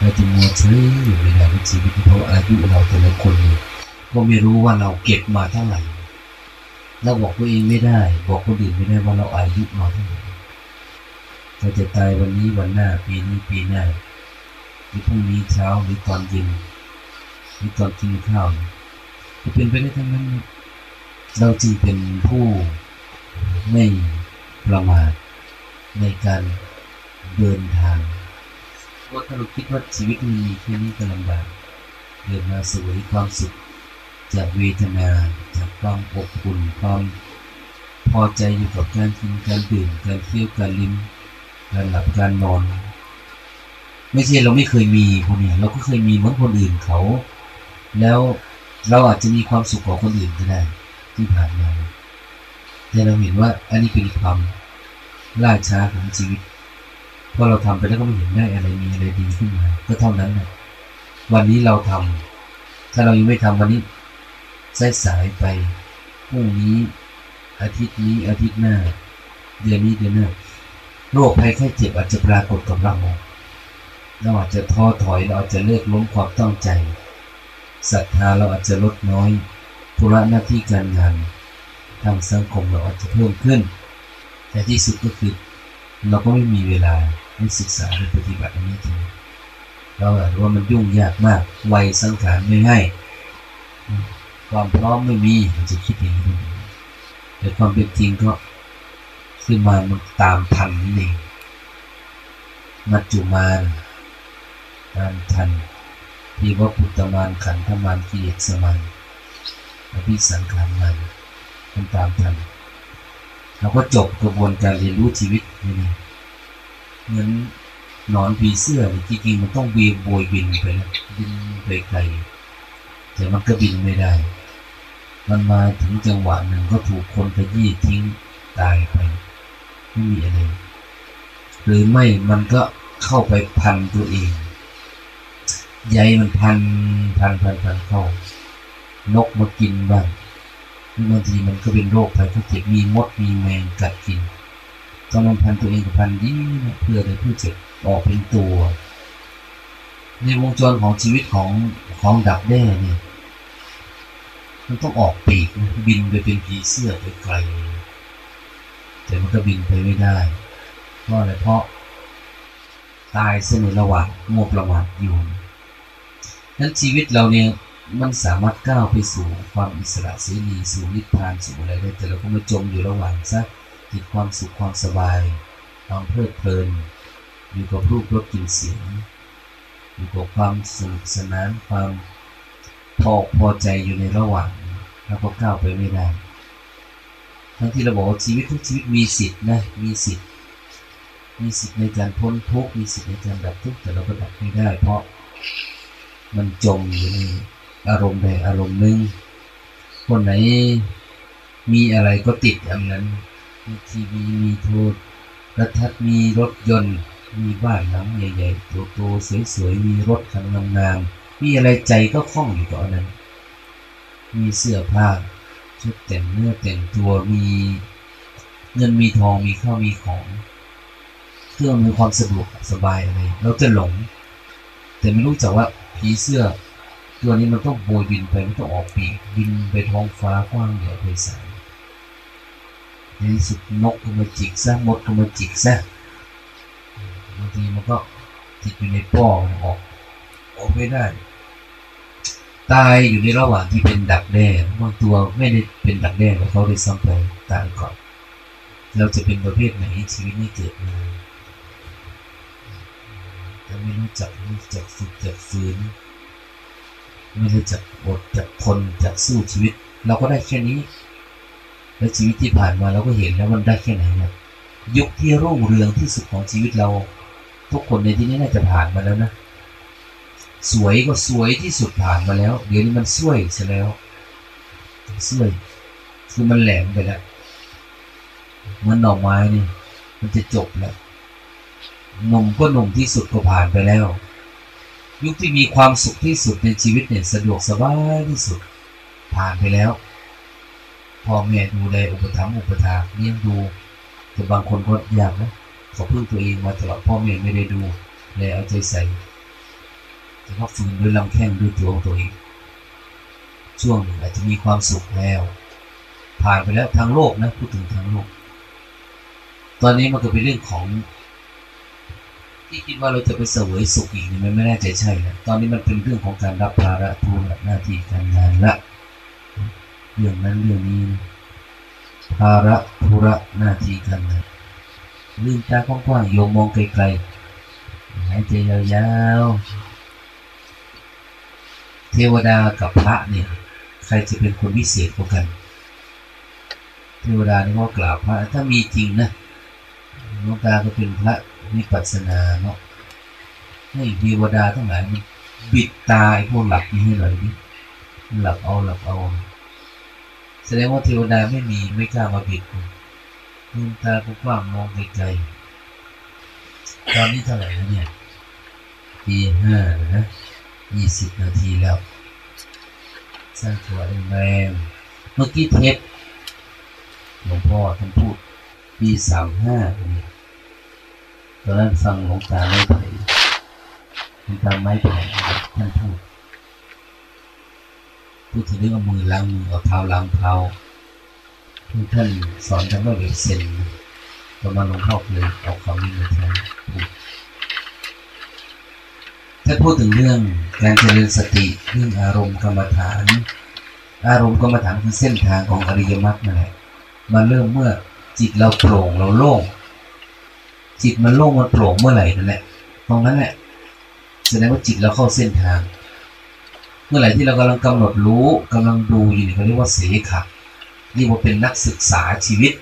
เราจะมัวเฉยอยู่ไม่ได้ในชีวิตเพราะอายุเราแต่ละคนก็ไม่รู้ว่าเราเก็บมาเท่าไหร่เราบอกตัวเองไม่ได้ บอกคนอื่นไม่ได้ว่าเราอายุมาเท่าไหร่เราจะตายวันนี้วันหน้าปีนี้ปีหน้าหรือพรุ่งนี้เช้าหรือตอนเย็นหรือตอนกินข้าวจะเป็นไปได้ทั้งนั้น เราจึงเป็นผู้ไม่ประมาทในการเดินทาง เพราถ้าเราคิดว่าชีวิตมีแค่นี้ก็ลำบากเกิดมาสวยความสุขจากเวทนาจากความอบอุ่นความพอใจอยู่กับการกินการดื่มการเที่ยวการลิ้มการหลับการนอน ไม่ใช่เราไม่เคยมีพวกนี้เราก็เคยมีเหมือนคนอื่นเขา แล้วเราอาจจะมีความสุขกว่าคนอื่นก็ได้ที่ผ่านมาแต่เราเห็นว่าอันนี้เป็นความล่าช้าของชีวิต พอเราทำไปแล้วก็ไม่เห็นได้อะไรมีอะไรดีขึ้นมาก็เท่านั้นนะวันนี้เราทำถ้าเรายังไม่ทำวันนี้สายสายไปพรุ่งนี้ อาทิตย์นี้อาทิตย์หน้า เดือนนี้เดือนหน้าโรคภัยไข้เจ็บอาจจะปรากฏกับเราเราอาจจะท้อถอยเราอาจจะเลิกล้มความตั้งใจศรัทธาเราอาจจะลดน้อยธุระหน้าที่การงานทางสังคมเราอาจจะเพิ่มขึ้น แต่ที่สุดก็คือเราก็ไม่มีเวลา ให้ศึกษาและปฏิบัติอันนี้จริงเราอาจว่ามันยุ่งยากมากวัยสังขารไม่ให้ความพร้อมไม่มีมันจะคิดอย่างนี้แต่ความเป็นจริงก็คือมามันตามทันนี่เองมัจจุมานตามทันที่ว่าพุทธมานขันธมานกิเลสมานอภิสังขารมันมันตามทันเราก็จบกระบวนการเรียนรู้ชีวิตนี่ เหมือนนอนผีเสื้อจริงๆมันต้องบีโบยบินไปแล้วบินไปไกลแต่มันก็บินไม่ได้ มันมาถึงจังหวะหนึ่งก็ถูกคนขยี้ทิ้งตายไปไม่มีอะไรหรือไม่มันก็เข้าไปพันตัวเองใยมันพันพันพันพันเข้านกมากินบ้างบางทีมันก็เป็นโรคภัยไข้เจ็บมีมดมีแมงกัดกิน ต้องมันพันตัวเองกับพันดีนะเพื่อจะเพื่อเจ็บออกเป็นตัว ในวงจรของชีวิตของของดักแด้เนี่ยมันต้องออกปีกบินไปเป็นผีเสื้อไปไกล แต่มันก็บินไปไม่ได้เพราะอะไรเพราะตายเสนอระหว่างมัวประมาทอยู่นั้นชีวิตเราเนี่ยมันสามารถก้าวไปสู่ความอิสระเสรีสู่นิพพานสู่อะไรได้แต่เราก็มาจมอยู่ระหว่างซะ ติดความสุขความสบายความเพลิดเพลินอยู่กับรูปรสกลิ่นเสียงอยู่กับความสนุกสนานความพอพอใจอยู่ในระหว่างแล้วก็ก้าวไปไม่ได้ทั้งที่เราบอกว่าชีวิตทุกชีวิตมีสิทธินะมีสิทธิ์มีสิทธิ์ในการพ้นทุกข์มีสิทธิ์ในการดับทุกข์แต่เราก็ดับไม่ได้ เพราะมันจมอยู่ในอารมณ์ใดอารมณ์หนึ่งคนไหนมีอะไรก็ติดอย่างนั้น มีทีวีมีโทรทัศน์มีรถยนต์ มีบ้านหลังใหญ่ๆโตๆสวยๆ มีรถคันงามๆมีอะไรใจก็คล่องอยู่ต่อนั้น มีเสื้อผ้าชุดแต่งเนื้อแต่งตัวมีเงินมีทองมีข้าวมีของเครื่องมีความสะดวกสบายอะไรเราจะหลง แต่ไม่รู้จักว่าผีเสื้อ ตัวนี้มันต้องโบยบินไปมันต้องออกปีกบินไปท้องฟ้ากว้างใหญ่ไพศาล ในที่สุดนกก็มาจิกซะมดก็มาจิกซะบางทีมันก็ติดอยู่ในป้อออกออกไม่ได้ ตายอยู่ในระหว่างที่เป็นดักแด้บางตัวไม่ได้เป็นดักแด้แต่เขาได้ซ้ำไปตายก่อน เราจะเป็นประเภทไหนชีวิตนี้เกิดมาแต่ไม่รู้จักรู้จักฝึกจักฝืนไม่รู้จักอดจักทนจักสู้ชีวิต เราก็ได้แค่นี้ และชีวิตที่ผ่านมาเราก็เห็นแล้วมันได้แค่ไหนเนี่ยยุคที่รุ่งเรืองที่สุดของชีวิตเรา ทุกคนในที่นี้น่าจะผ่านมาแล้วนะสวยก็สวยที่สุดผ่านมาแล้ว เดี๋ยวนี้มันสวยซะแล้วสวยคือมันแหลมไปแล้วเหมือนหน่อไม้นี่มันจะจบแล้วนมก็นมที่สุดก็ผ่านไปแล้ว ยุคที่มีความสุขที่สุดในชีวิตเนี่ยสะดวกสบายที่สุดผ่านไปแล้ว พ่อแม่ดูแลอุปถัมภ์อุปถาเลี้ยงดู แต่บางคนก็ยากนะเขาพึ่งตัวเองมาตลอดพ่อแม่ไม่ได้ดูแลเอาใจใส่แต่ว่าฝืนด้วยลำแข้งด้วยตัวของตัวเอง ช่วงหนึ่งอาจจะมีความสุขแล้ว ผ่านไปแล้วทางโลกนะพูดถึงทางโลก ตอนนี้มันก็เป็นเรื่องของ ที่คิดว่าเราจะไปเสวยสุขอีกนี่มันไม่แน่ใจใช่นะตอนนี้มันเป็นเรื่องของการรับภาระทูระหน้าที่การงานละ รื่องนั้นเรื่องนี้ภาระธุระหน้าที่การงานลืมตากว้างๆโยมมองไกลๆหายใจยาวๆเทวดากับพระเนี่ย ใครจะเป็นคนพิเศษกว่ากัน เทวดานี่ก็กล่าวพระถ้ามีจริงนะหลวงตาก็เป็นพระมีปัสนาเนาะให้เทวดาทั้งหลายมันบิดตาไอ้พวกหลับนี้ให้หน่อยดิหลับเอาหลับเอา แสดงว่าเทวดาไม่มีไม่กล้ามาบิดลืมตากว้างมองไกลๆตอนนี้เท่าไหร่แล้วเนี่ยตีห้านะยี่สิบนาทีแล้ว สร้างตัวแรงเมื่อกี้เทปหลวงพ่อท่านพูดปีสามห้าตอนนั้นฟังหลวงตาไม่ไผ่หลวงตาไม่ไผ่ท่านพูด พูดถึงเรื่องมือล้างมือเอาเท้าล้างเท้าที่ท่านสอนกันว่าแบบเซนประมาณหลวงพ่อเลยเอาความนี้มาใช้ถ้าพูดถึงเรื่องการเจริญสติเรื่องอารมณ์กรรมฐาน อารมณ์กรรมฐานคือเส้นทางของอริยมรรคนั่นแหละมันเริ่มเมื่อจิตเราโปร่งเราโล่งจิตมันโล่งมันโปร่งเมื่อไหร่นั่นแหละตรงนั้นแหละแสดงว่าจิตเราเข้าเส้นทาง เมื่อไหร่ที่เรากำลังกำหนดรู้กำลังดูอยู่นี่เขาเรียกว่าเสขะเรียกว่าเป็นนักศึกษาชีวิต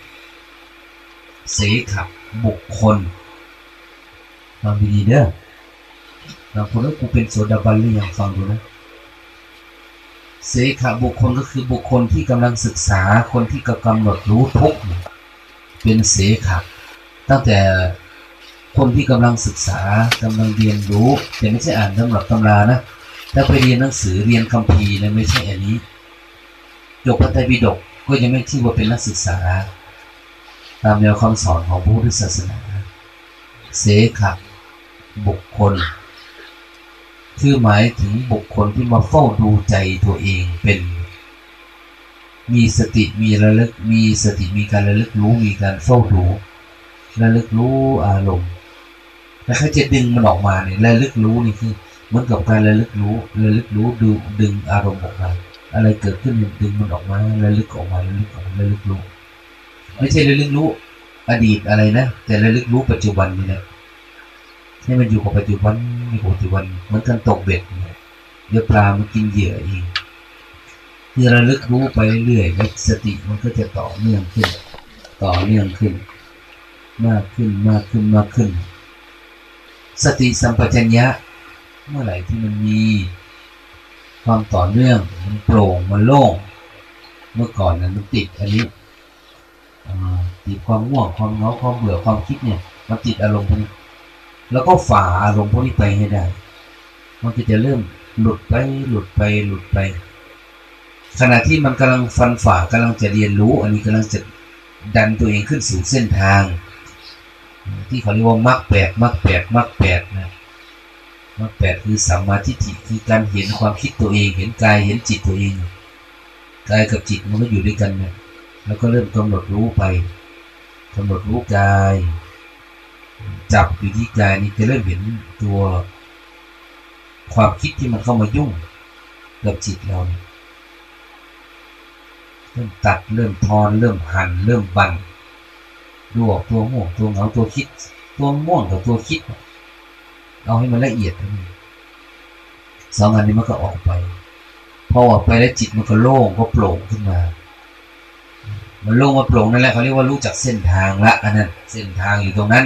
เสขะบุคคลฟังดีๆเด้อบางคนว่ากูเป็นโสดาบันหรือยังฟังดูนะเสขะบุคคลก็คือบุคคลที่กำลังศึกษาคนที่กำหนดรู้ทุกเป็นเสขะตั้งแต่คนที่กำลังศึกษากำลังเรียนรู้แต่ไม่ใช่อ่านตำรับตำรานะ ถ้าไปเรียนหนังสือเรียนคัมภีร์นะไม่ใช่อันนี้จบพระไตรปิฎกก็ยังไม่ชื่อว่าเป็นนักศึกษา ตามแนวคำสอนของพระพุทธศาสนา เสขะบุคคล คือหมายถึงบุคคลที่มาเฝ้าดูใจตัวเองเป็น มีสติมีระลึกมีสติมีการระลึกรู้มีการเฝ้าดูระลึกรู้อารมณ์แล้วเขาจะดึงมันออกมาเนี่ยระลึกรู้นี่คือ เหมือนกับการระลึกรู้ระลึกรู้ดูดึงอารมณ์ออกมา อะไรเกิดขึ้นดึงมันออกมาระลึกออกมาระลึกออกมาระลึกรู้ ไม่ใช่ระลึกรู้ อดีตอะไรนะ แต่ระลึกรู้ปัจจุบันนี่แหละให้มันอยู่กับปัจจุบันอยู่กับปัจจุบันเหมือนกันตกเบ็ดเนี่ยเดี๋ยวปลามันกินเหยื่อเองคือระลึกรู้ไปเรื่อยแล้วสติมันก็จะต่อเนื่องขึ้น ต่อเนื่องขึ้น มากขึ้นมากขึ้นมากขึ้น สติสัมปชัญญะ เมื่อไหร่ที่มันมีความต่อเนื่องมันโปร่งมันโล่ง เมื่อก่อนนั้นมันติดอันนี้ติดความง่วงความเงาความเบื่อความคิดเนี่ยมันติดอารมณ์พวกนี้แล้วก็ฝ่าอารมณ์พวกนี้ไปให้ได้ มันก็จะเริ่มหลุดไปหลุดไปหลุดไป ขณะที่มันกำลังฟันฝ่ากำลังจะเรียนรู้ อันนี้กำลังจะดันตัวเองขึ้นสู่เส้นทาง ที่เขาเรียกว่ามรรคแปดมรรคแปดมรรคแปดนะ มรรคแปดคือสัมมาทิฏฐิคือการเห็นความคิดตัวเองเห็นกายเห็นจิตตัวเองกายกับจิตมันก็อยู่ด้วยกันนี่ยแล้วก็เริ่มกำหนดรู้ไปกำหนดรู้กาย จับอยู่ที่กายนี่จะเริ่มเห็นตัวความคิดที่มันเข้ามายุ่งกับจิตเราเริ่มตัดเริ่มทอน เริ่มหั่นเริ่มบันดูออกตัวม่วงตัวเหงาตัวคิด ตัวม่วงกับตัวคิดเเอาให้มันละเอียดสองอันนี้มันก็ออกไป พอออกไปแล้วจิตมันก็โล่งก็โปร่งขึ้นมา มันโล่งมาโปร่งนั่นแหละเขาเรียกว่ารู้จักเส้นทางละอันนั้นเส้นทางอยู่ตรงนั้น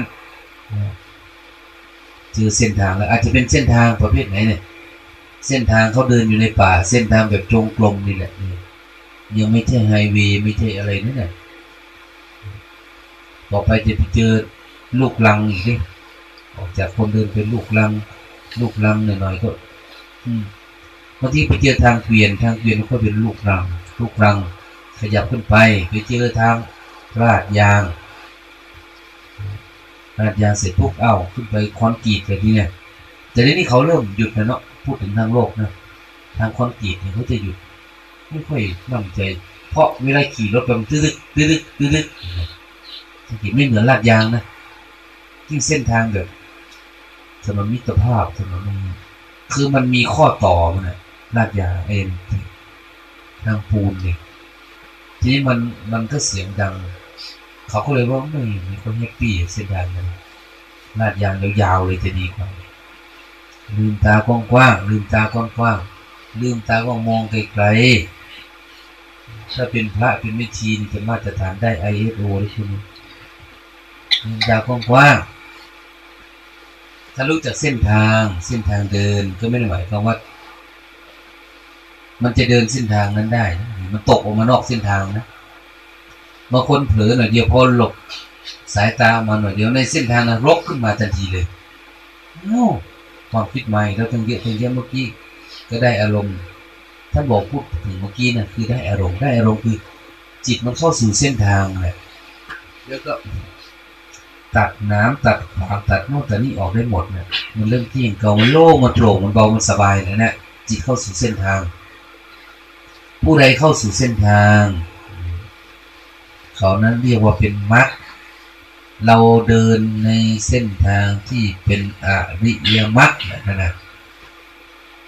เจอเส้นทางแล้วอาจจะเป็นเส้นทางประเภทไหนเนี่ยเส้นทางเขาเดินอยู่ในป่า เส้นทางแบบจงกรมนี่แหละยังไม่ใช่ไฮเวย์ไม่ใช่อะไรนั่นแหละต่อไปจะไปเจอลูกลังอีกดิ ออกจากคนเดินเป็นลูกลัง ลูกลังหน่อยๆก็ อืมบางทีไปเจอทางเกวียนทางเกวียนก็เป็นลูกรัง ลูกรัง ขยับขึ้นไปไปเจอทางลาดยางลาดยางเสร็จปุ๊บเอ้าขึ้นไปคอนกรีตแบบนี้เนี่ยแต่ทีนี้เขาเริ่มหยุดแล้วเนาะพูดถึงทางโลกนะทางคอนกรีตเนี่ยเขาจะหยุดไม่ค่อยมั่นใจ เพราะเวลาขี่รถไปมันตึ๊ดตึ๊ดตึ๊ดตึ๊ดสังเกตไม่เหมือนลาดยางนะที่เส้นทางแบบ ถนนมิตรภาพถนนคือมันมีข้อต่อมันนะลาดยาเอ็นทางปูนเนี่ยทีนี้มันมันก็เสียงดัง เขาก็เลยว่าไม่มีคนแฮปปี้เส้นทางนั้นลาดยางยาวๆเลยจะดีกว่าลืมตากว้างๆลืมตากว้างๆลืมตาก็มองไกลๆถ้าเป็นพระเป็นไม่ชีนจะมาตรฐานได้ ISO หรือคุณลืมตากว้างๆ ถ้ารู้จักเส้นทาง เส้นทางเดินก็ไม่ได้หมายความว่า มันจะเดินเส้นทางนั้นได้ มันตกออกมานอกเส้นทางนะบางคนเผลอหน่อยเดียวพอหลบสายตามาหน่อยเดียวในเส้นทางนั้นรกขึ้นมาทันทีเลยโอ้ความคิดใหม่เราตั้งเยอะตั้งเยอะเมื่อกี้ก็ได้อารมณ์ ถ้าบอกพูดถึงเมื่อกี้น่ะคือได้อารมณ์ได้อารมณ์คือ จิตมันเข้าสู่เส้นทางแหละแล้วก็ ตัดน้ำตัดขวางตัดโน่นตัดนี่ออกได้หมดเนี่ยมันเริ่มที่อย่างเก่ามันโล่งมันโปร่งมันเบามันสบายเลยนะจิตเข้าสู่เส้นทาง ผู้ใดเข้าสู่เส้นทาง เขานั้นเรียกว่าเป็นมรรคเราเดินในเส้นทางที่เป็นอริยมรรคนะนะ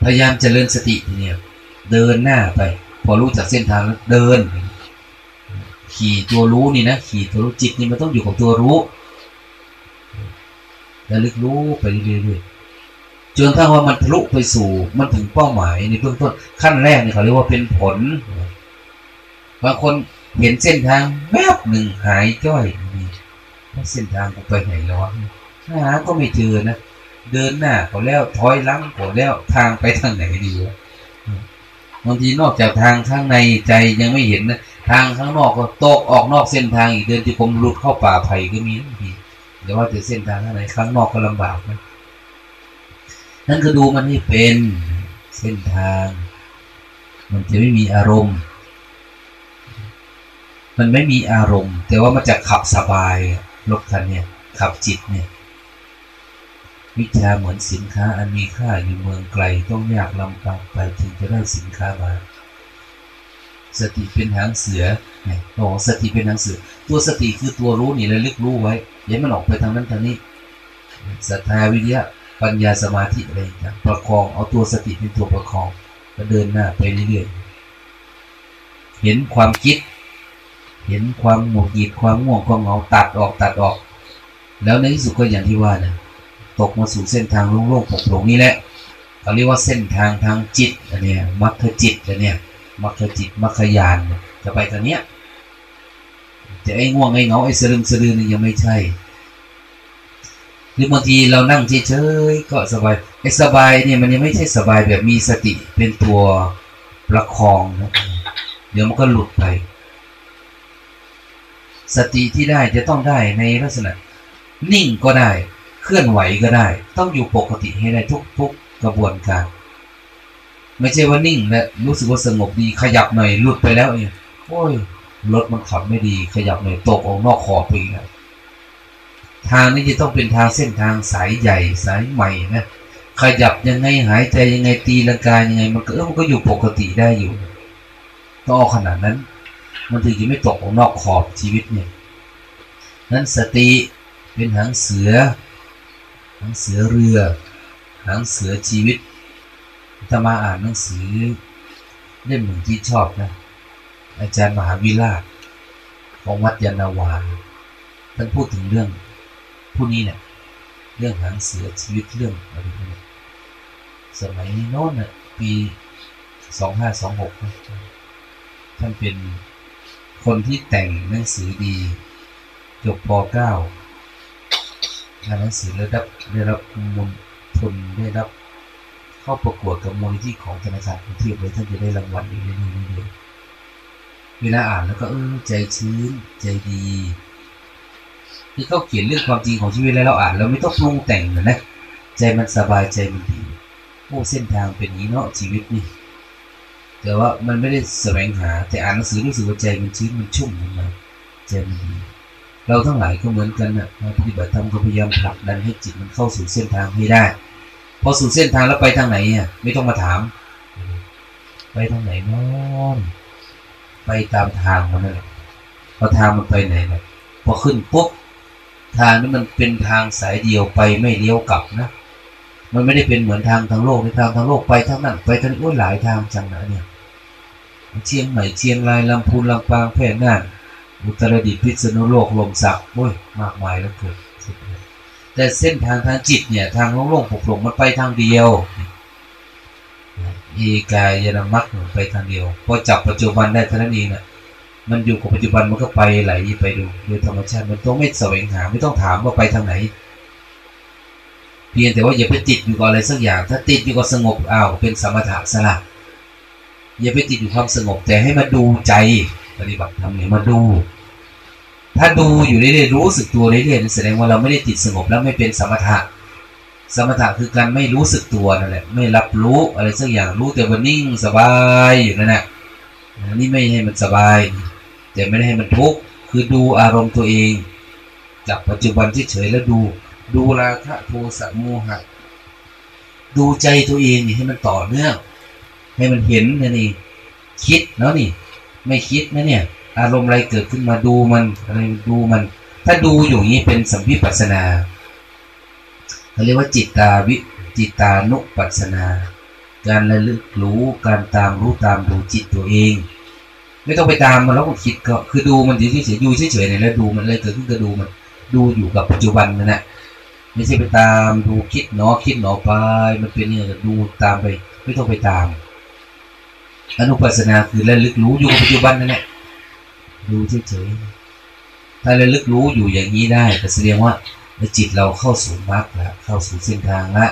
พยายามเจริญสติเนี่ยเดินหน้าไป พอรู้จักเส้นทางแล้วเดิน ขี่ตัวรู้นี่นะ ขี่ตัวรู้จิตนี่มันต้องอยู่กับตัวรู้ แล้วลึกรู้ไปเรื่อยๆจนถ้าว่ามันทะลุไปสู่มันถึงเป้าหมายในเบื้องต้นขั้นแรกเนี่ยเขาเรียกว่าเป็นผลบางคนเห็นเส้นทางแวบหนึ่งหายจ้อยนี่เส้นทางกูไปไหนแล้ววะหาก็ไม่เจอนะเดินหน้าก็แล้วถอยหลังก็แล้วทางไปทางไหนดีวะบางทีนอกจากทางข้างในใจยังไม่เห็นนะทางข้างนอกก็ตกออกนอกเส้นทางอีกเดินที่ผมหลุดเข้าป่าไผ่ก็มีบางที เดี๋ยวว่าจะเส้นทางข้างในข้างนอกก็ลำบากนะนั่นก็ดูมันให้เป็นเส้นทาง มันจะไม่มีอารมณ์ มันไม่มีอารมณ์ แต่ว่ามันจะขับสบายรถคันเนี่ยขับจิตเนี่ยวิชาเหมือนสินค้าอันมีค่าอยู่เมืองไกลต้องยากลำบากไปถึงจะได้สินค้ามา สติเป็นหางเสือเนี่ยบอกสติเป็นหางเสือ ตัวสติคือตัวรู้นี่ระลึกรู้ไว้อย่ามันออกไปทางนั้นทางนี้ศรัทธาวิทยาปัญญาสมาธิอะไรต่างประคองเอาตัวสติเป็นตัวประคองแล้วเดินหน้าไปเรื่อยๆเห็นความคิด เห็นความหงุดหงิดความง่วงความเหงาตัดออกตัดออก แล้วในที่สุดก็อย่างที่ว่านะตกมาสู่เส้นทางโล่งๆโปร่งๆนี่แหละเขาเรียกว่าเส้นทางทางจิตอันเนี้ยมรรคจิตอันเนี้ย มรรคจิตมรรคญาณจะไปทางเนี้ยแต่ไอ้ง่วงไอ้เงาไอ้สลึมสลือนี่ยังไม่ใช่ หรือบางทีเรานั่งเฉยๆก็สบายไอ้สบายเนี่ยมันยังไม่ใช่สบายแบบมีสติเป็นตัวประคองนะเดี๋ยวมันก็หลุดไป สติที่ได้จะต้องได้ในลักษณะ นิ่งก็ได้ เคลื่อนไหวก็ได้ ต้องอยู่ปกติให้ได้ทุกๆกกระบวนการ ไม่ใช่ว่านิ่งและรู้สึกว่าสงบดีขยับหน่อยหลุดไปแล้วเนี่ยโอ้ยรถมันขับไม่ดี ขยับหน่อยตกออกนอกขอบไปแล้วทางนี้จะต้องเป็นทางเส้นทางสายใหญ่สายใหม่นะขยับยังไงหายใจยังไงตีลังกายยังไง มันก็มันก็อยู่ปกติได้อยู่ต้องขนาดนั้น มันถึงจะไม่ตกออกนอกขอบชีวิตเนี่ยนั้นสติเป็นหางเสือหางเสือเรือหางเสือชีวิต ถ้ามาอ่านหนังสือเล่มหนึ่งที่ชอบนะ อาจารย์มหาวิราชของวัดยานาวาท่านพูดถึงเรื่องผู้นี้เนี่ยเรื่องหางเสือชีวิตเรื่องอะไรพวกนี้สมัยโน้นน่ะปีสองห้าสองหกท่านเป็นคนที่แต่งหนังสือดีจบป .9 งานหนังสือได้รับได้รับมูลทุนได้รับ เข้าประกวดกับมูลนิธิของธนาคารกรุงเทพเลยท่านจะได้รางวัลอีกเรื่อยๆเวลาอ่านแล้วก็เออใจชื้นใจดีที่เขาเขียนเรื่องความจริงของชีวิตแล้วเราอ่านเราไม่ต้องปรุงแต่งนะใจมันสบายใจมันดีโอ้เส้นทางเป็นนี้เนาะชีวิตนี่แต่ว่ามันไม่ได้แสวงหา แต่อ่านหนังสือรู้สึกว่าใจมันชื้นมันชุ่มมันมาใจมันดีเราทั้งหลายก็เหมือนกันนะมาปฏิบัติธรรมก็พยายามผลักดันให้จิตมันเข้าสู่เส้นทางให้ได้ พอสู่เส้นทางแล้วไปทางไหนอะไม่ต้องมาถาม ไปทางไหนน้องไปตามทางมันนั่นแหละพอทางมันไปไหนเนี่ยพอขึ้นปุ๊บทางนี้มันเป็นทางสายเดียวไปไม่เลี้ยวกลับนะมันไม่ได้เป็นเหมือนทางทางโลกในทางทางโลกไปทางนั้นไปทางนี้ยหลายทางจังนะเนี่ยเชียงใหม่เชียงรายลำพูนลำปางแพร่น่านอุตรดิตถ์พิษณุโลกลมสักโอ้ยมากมายแล้วเกิด แต่เส้นทางทางจิตเนี่ย ทางโล่งๆปลงมันไปทางเดียวเอกายนามัคไปทางเดียวพอจับปัจจุบันได้เท่านั้นเองนะมันอยู่กับปัจจุบันมันก็ไปไหลไปดูโดยธรรมชาติมันต้องไม่แสวงหาไม่ต้องถามว่าไปทางไหน เพียงแต่ว่าอย่าไปติดอยู่กับอะไรสักอย่าง ถ้าติดอยู่กับสงบอ้าวเป็นสมถะสละอย่าไปติดอยู่ความสงบแต่ให้มาดูใจปฏิบัติธรรมเนี่ยมาดู ถ้าดูอยู่เรื่อยๆรู้สึกตัวเรื่อยๆแสดงว่าเราไม่ได้ติดสงบแล้วไม่เป็นสมถะ สมถะคือการไม่รู้สึกตัวนั่นแหละไม่รับรู้อะไรสักอย่างรู้แต่ว่านิ่งสบายอยู่นั่นแหละนี่ไม่ให้มันสบาย แต่ไม่ได้ให้มันทุกข์คือดูอารมณ์ตัวเอง จากปัจจุบันที่เฉยแล้วดู ดูราคะโทสะโมหะดูใจตัวเองนี่ให้มันต่อเนื่อง ให้มันเห็นนะนี่คิดแล้วนี่ ไม่คิดนะเนี่ย อารมณ์อะไรเกิดขึ้นมาดูมันอะไรดูมัน ถ้าดูอยู่นี้เป็นสัมพิปัสนาเขาเรียกว่าจิตตาวิจิตานุปัสนา การระลึกรู้การตามรู้ตามดูจิตตัวเอง ไม่ต้องไปตามมันแล้วก็คิดก็คือดูมันเฉยๆดูเฉยๆเนี่ยแล้วดูมันเลยเกิดขึ้นก็ดูมัน ดูอยู่กับปัจจุบันนั่นแหละไม่ใช่ไปตามดูคิดเนาะคิดเนาะไป มันเป็นเนี่ยดูตามไป ไม่ต้องไปตามอนุปัสนาคือระลึกรู้อยู่กับปัจจุบันนั่นแหละ ดูเฉยๆถ้าเระลึกรู้อยู่อย่างนี้ได้ก็แสดงว่าจิตเราเข้าสู่มรรคแล้วเข้าสู่เส้นทางละ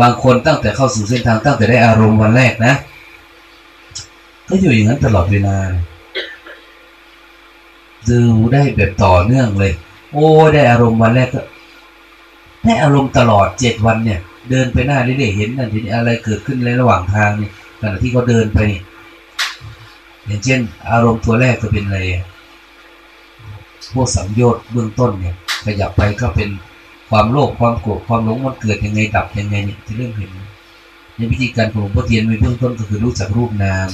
บางคนตั้งแต่เข้าสู่เส้นทางตั้งแต่ได้อารมณ์วันแรกนะก็อยู่อย่างนั้นตลอดเวลาดูได้แบบต่อเนื่องเลย โอ้ได้อารมณ์วันแรกก็ได้อารมณ์ตลอดเจ็ดวันเนี่ย เดินไปหน้าเรื่อยๆเห็นนั่นเห็นอะไรเกิดขึ้นในระหว่างทางเนี่ยขณะที่เขาเดินไป อย่างเช่น อารมณ์ตัวแรกจะเป็นอะไร พวกสัมโยชน์เบื้องต้นเนี่ยขยับไปก็เป็นความโลภความโกรธความหลงมันเกิดยังไงดับยังไงเนี่ยที่เรื่องเห็น ในวิธีการของหลวงพ่อเทียนในเบื้องต้นก็คือรู้จักรูปนาม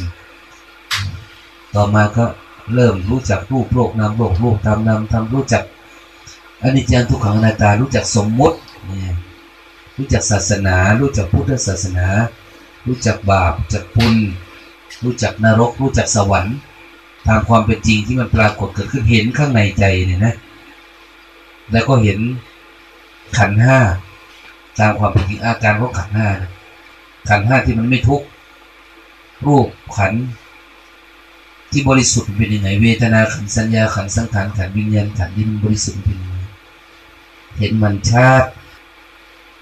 ต่อมาก็เริ่มรู้จักรูปโลกนามโลกรูปทำนามทำรู้จักอนิจจังทุกขังอนัตตารู้จักสมมติรู้จักศาสนา รู้จักพุทธศาสนา รู้จักบาปจักปุญ รู้จักนรก รู้จักสวรรค์ตามความเป็นจริงที่มันปรากฏเกิดขึ้นเห็นข้างในใจเนี่ยนะ แล้วก็เห็นขันห้าตามความเป็นจริงอาการของขันห้าขันห้าที่มันไม่ทุกรูปขันที่บริสุทธิ์เป็นยังไงเวทนาขันสัญญาขันสังขารขันวิญญาณขันที่มันบริสุทธิ์เป็นยังไงเห็นมันชัด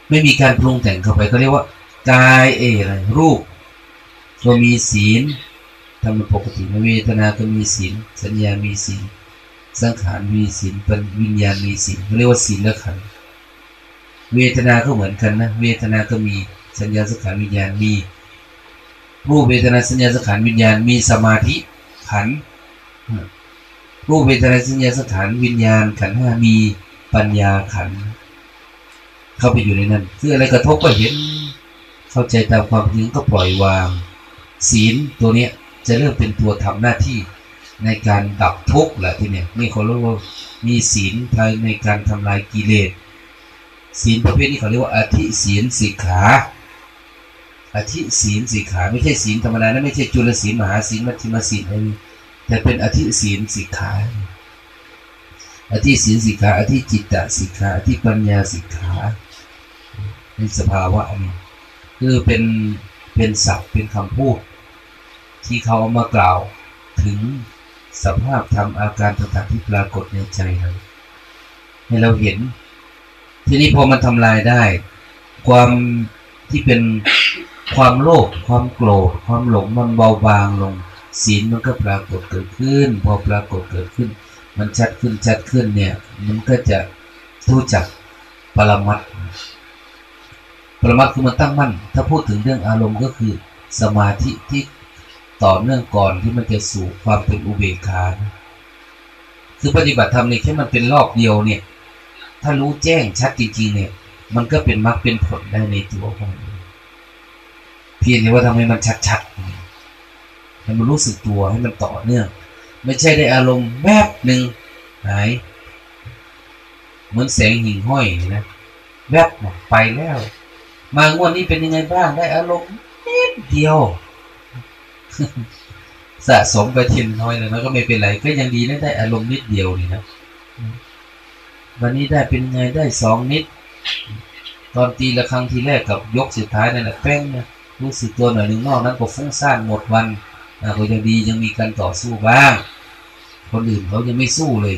ไม่มีการปรุงแต่งเข้าไปเขาเรียกว่ากายเออะไรรูป ก็มีศีลทำเป็นปกติเวทนาก็มีศีลสัญญามีศีลสังขารมีศีลป็นวิญญาณมีศีลเรียกว่าศีลและขันเวทนาก็เหมือนกันนะ เวทนาก็มีสัญญาสังขารวิญญาณมีรูปเวทนาสัญญาสังขารวิญญาณมีสมาธิขันรูปเวทนาสัญญาสถานวิญญาณขันห้ามีปัญญาขัน เข้าไปอยู่ในนั้นคืออะไรกระทบก็เห็น เข้าใจตามความจริงก็ปล่อยวาง ศีลตัวเนี้ยจะเริ่มเป็นตัวทำหน้าที่ในการดับทุกข์แหละที่เนี่ยนี่เขาเรียกว่ามีศีลภายในการทำลายกิเลสศีลประเภทนี้เขาเรียกว่าอธิศีลสิกขาอธิศีลสิกขาไม่ใช่ศีลธรรมดานะไม่ใช่จุลศีลมหาศีลมัชฌิมศีลอะไรแต่เป็นอธิศีลสิกขาอธิศีลสิกขาอธิจิตตสิกขาอธิปัญญาสิกขาในสภาวะนี้คือเป็นเป็นศัพท์เป็นคำพูด ที่เขาเอามากล่าวถึงสภาพธรรมอาการต่างๆที่ปรากฏในใจเราให้เราเห็น ทีนี้พอมันทำลายได้ ความที่เป็นความโลภความโกรธความหลงมันเบาบางลงศีลมันก็ปรากฏเกิดขึ้น พอปรากฏเกิดขึ้น มันชัดขึ้นชัดขึ้นเนี่ย มันก็จะรู้จักปรมัตปรมัตคือมันตั้งมั่น ถ้าพูดถึงเรื่องอารมณ์ก็คือสมาธิที่ ต่อเนื่องก่อนที่มันจะสู่ความเป็นอุเบกขาคือปฏิบัติธรรมนี่แค่มันเป็นรอบเดียวเนี่ย ถ้ารู้แจ้งชัดจริงๆเนี่ย มันก็เป็นมรรคเป็นผลได้ในตัวของมันเพียงแต่ว่าทำให้มันชัดๆให้มันรู้สึกตัวให้มันต่อเนื่อง ไม่ใช่ได้อารมณ์แวบหนึ่งหายเหมือนแสงหิ่งห้อยนะแวบไปแล้ว มางวดนี้เป็นยังไงบ้างได้อารมณ์นิดเดียว สะสมไปทีน้อยแล้วก็ไม่เป็นไร ก็ยังดีนะได้อารมณ์นิดเดียวนี่นะวันนี้ได้เป็นไงได้สองนิด ตอนตีละครั้งทีแรกกับยกสุดท้ายนั่นแหละแป้งนะรู้สึกตัวหน่อยหนึ่งนอกนั้นก็ฟุ้งซ่านหมดวันก็ยังดียังมีการต่อสู้บ้าง คนอื่นเขายังไม่สู้เลย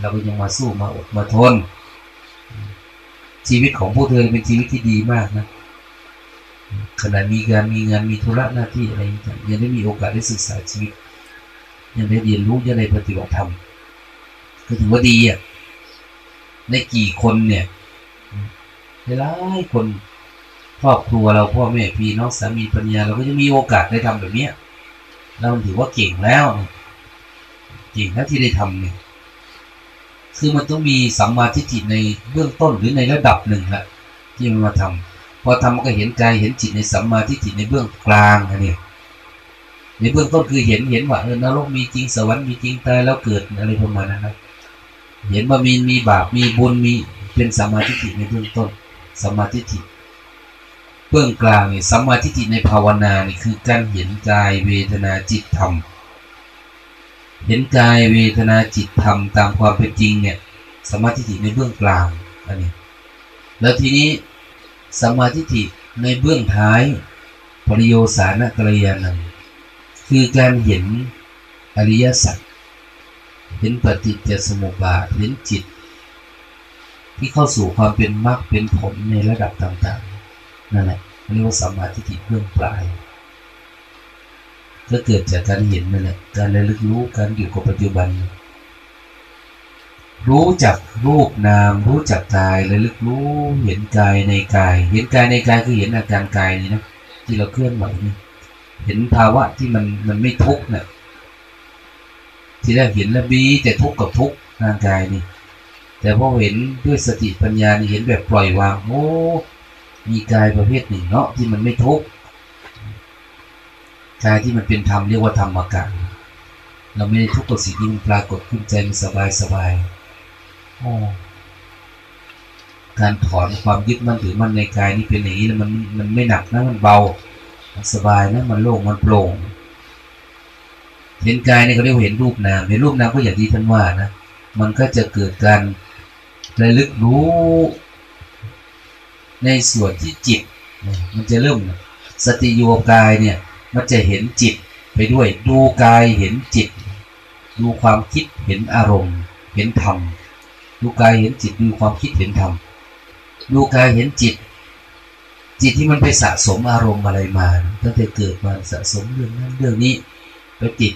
เราก็ยังมาสู้มาอดมาทน ชีวิตของพวกเธอเป็นชีวิตที่ดีมากนะ ขณะมีการมีงานมีธุระหน้าที่อะไรยังได้มีโอกาสได้ศึกษาชีวิต ยังได้เรียนรู้ยังได้ปฏิบัติธรรมก็ถือว่าดีอะในกี่คนเนี่ยหลายคนครอบครัวเราพ่อแม่พี่น้องสามีปัญญาเราก็จะมีโอกาสได้ทำแบบเนี้ยเราถือว่าเก่งแล้วเก่งแล้วที่ได้ทำเนี่ยคือมันต้องมีสัมมาทิฏฐิในเบื้องต้นหรือในระดับหนึ่งละที่มันมาทำ พอทำมันก็เห็นใจเห็นจิตในสัมมาทิฏฐิในเบื้องกลางอันนี้ในเบื้องต้นคือเห็นเห็นว่าเออนรกมีจริงสวรรค์มีจริงตายแล้วเกิดอะไรประมาณนั้นนะเห็นว่ามีมีบาปมีบุญมีเป็นสัมมาทิฏฐิในเบื้องต้นสัมมาทิฏฐิเบื้องกลางนี่สัมมาทิฏฐิในภาวนานี่คือการเห็นกายเวทนาจิตธรรม เห็นกายเวทนาจิตธรรมตามความเป็นจริงเนี่ยสัมมาทิฏฐิในเบื้องกลางอันนี้แล้วทีนี้ สัมมาทิฏฐิในเบื้องท้ายปริโยสานกัลยาณังคือการเห็นอริยสัจเห็นปฏิจจสมุปบาทเห็นจิต ที่เข้าสู่ความเป็นมรรคเป็นผลในระดับต่างๆนั่นแหละเรียกว่าสัมมาทิฏฐิเบื้องปลายก็เกิดจากการเห็นนั่นแหละการระลึกรู้การอยู่กับปัจจุบัน รู้จักรูปนาม รู้จักกายระลึกรู้เห็นกายในกาย เห็นกายในกายคือเห็นอาการกายนี่นะที่เราเคลื่อนไหวนี่เห็นภาวะที่มันมันไม่ทุกข์เนะ่ยที่แรกเห็นแล้วมีแต่ทุกข์กับทุกข์ร่างกายนี่ แต่พอเห็นด้วยสติปัญญานี่เห็นแบบปล่อยวางโอ้มีกายประเภทหนึ่งเนาะที่มันไม่ทุกข์กายที่มันเป็นธรรมเรียกว่าธรรมกายเราไม่ได้ทุกข์กับสิ่งที่มันปรากฏขึ้นใจมันสบายสบาย การถอนความยึดมั่นถือมั่นในกายนี่เป็นอย่างนี้แล้วมันมันไม่หนักนะมันเบาสบายนะมันโล่งมันโปร่ง เห็นกายเนี่ยเขาเรียกว่าเห็นรูปนามเห็นรูปนามก็อย่างที่ท่านว่านะ มันก็จะเกิดการระลึกรู้ในส่วนที่จิต มันจะเริ่มสติโยกายเนี่ยมันจะเห็นจิตไปด้วยดูกายเห็นจิต ดูความคิดเห็นอารมณ์ เห็นธรรม ดูกายเห็นจิตดูความคิดเห็นธรรมดูกายเห็นจิต จิตที่มันไปสะสมอารมณ์อะไรมาตั้งแต่เกิดมาสะสมเรื่องนั้นเรื่องนี้ไปติด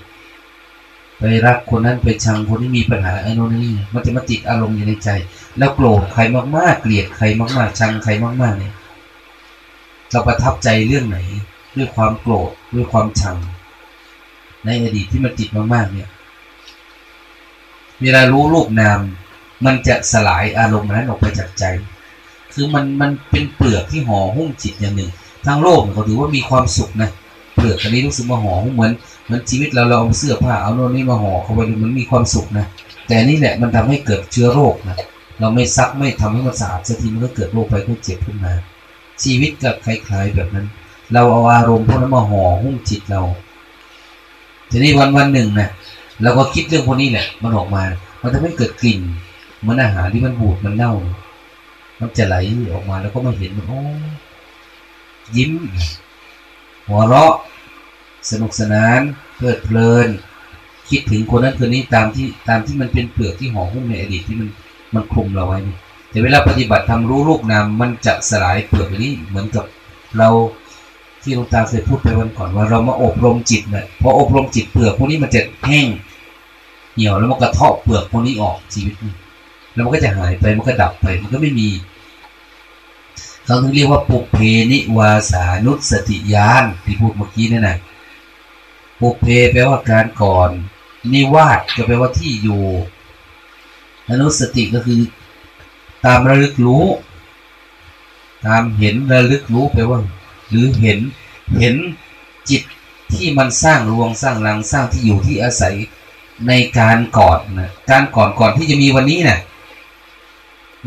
ไปรักคนนั้นไปชังคนที่มีปัญหาไอ้นู่นนี่มันจะมาติดอารมณ์อยู่ในใจ แล้วโกรธใครมากๆเกลียดใครมาก ๆ ชังใครมาก ๆ เนี่ยเราประทับใจเรื่องไหน ด้วยความโกรธด้วยความชัง ในอดีตที่มันติดมากๆเนี่ยเวลารู้รูปนาม มันจะสลายอารมณ์นั้นออกไปจากใจ คือมันมันเป็นเปลือกที่ห่อหุ้มจิตอย่างหนึ่งทางโลกเขาถือว่ามีความสุขนะเปลือกอันนี้รู้สึกมาห่อหุ้มเหมือนเหมือนชีวิตเราเราเอาเสื้อผ้าเอาโน่นนี่มาห่อเข้าไปดูมันมีความสุขนะแต่นี่แหละมันทำให้เกิดเชื้อโรคนะเราไม่ซักไม่ทำให้มันสะอาดสักทีมันก็เกิดโรคไปก็เจ็บขึ้นมา ชีวิตกับคล้ายๆแบบนั้น เราเอาอารมณ์พวกนั้นมาห่อหุ้มจิตเราทีนี้วันวันหนึ่งนะเราก็คิดเรื่องพวกนี้แหละมันออกมา มันทำให้เกิดกลิ่น มือนอาหารที่มันบูดมันเน่า มันจะไหลออกมาแล้วก็มาเห็นมันโอ้ยิ้ม หัวเราะ สนุกสนานเพลิดเพลิน คิดถึงคนนั้นคนนี้ตามที่ตามที่มันเป็นเปลือกที่ห่อหุ้มในอดีตที่มันมันคลุมเราไว้แต่เวลาปฏิบัติทำรู้ลูกนามมันจะสลายเปลือกนี้เหมือนกับเราที่หลวงตาเคยพูดไปวันก่อนว่าเรามาอบรมจิตเนี่ยพออบรมจิตเปลือกพวกนี้มันจะแห้งเหี่ยวแล้วมันกระเทาะเปลือกพวกนี้ออกชีวิตนี่ แล้วมันก็จะหายไปมันก็ดับไป มันก็ไม่มีเขาถึงเรียกว่าปุเพนิวาสานุสติยานที่พูดเมื่อกี้นี่นะปุเพแปลว่าการก่อน นิวาสก็แปลว่าที่อยู่อนุสติก็คือตามระลึกรู้ ตามเห็นระลึกรู้ไปลว่า หรือเห็นเห็นจิตที่มันสร้างรวงสร้างรังสร้างที่อยู่ที่อาศัยในการก่อนนะการก่อนก่อนที่จะมีวันนี้นะ่ะ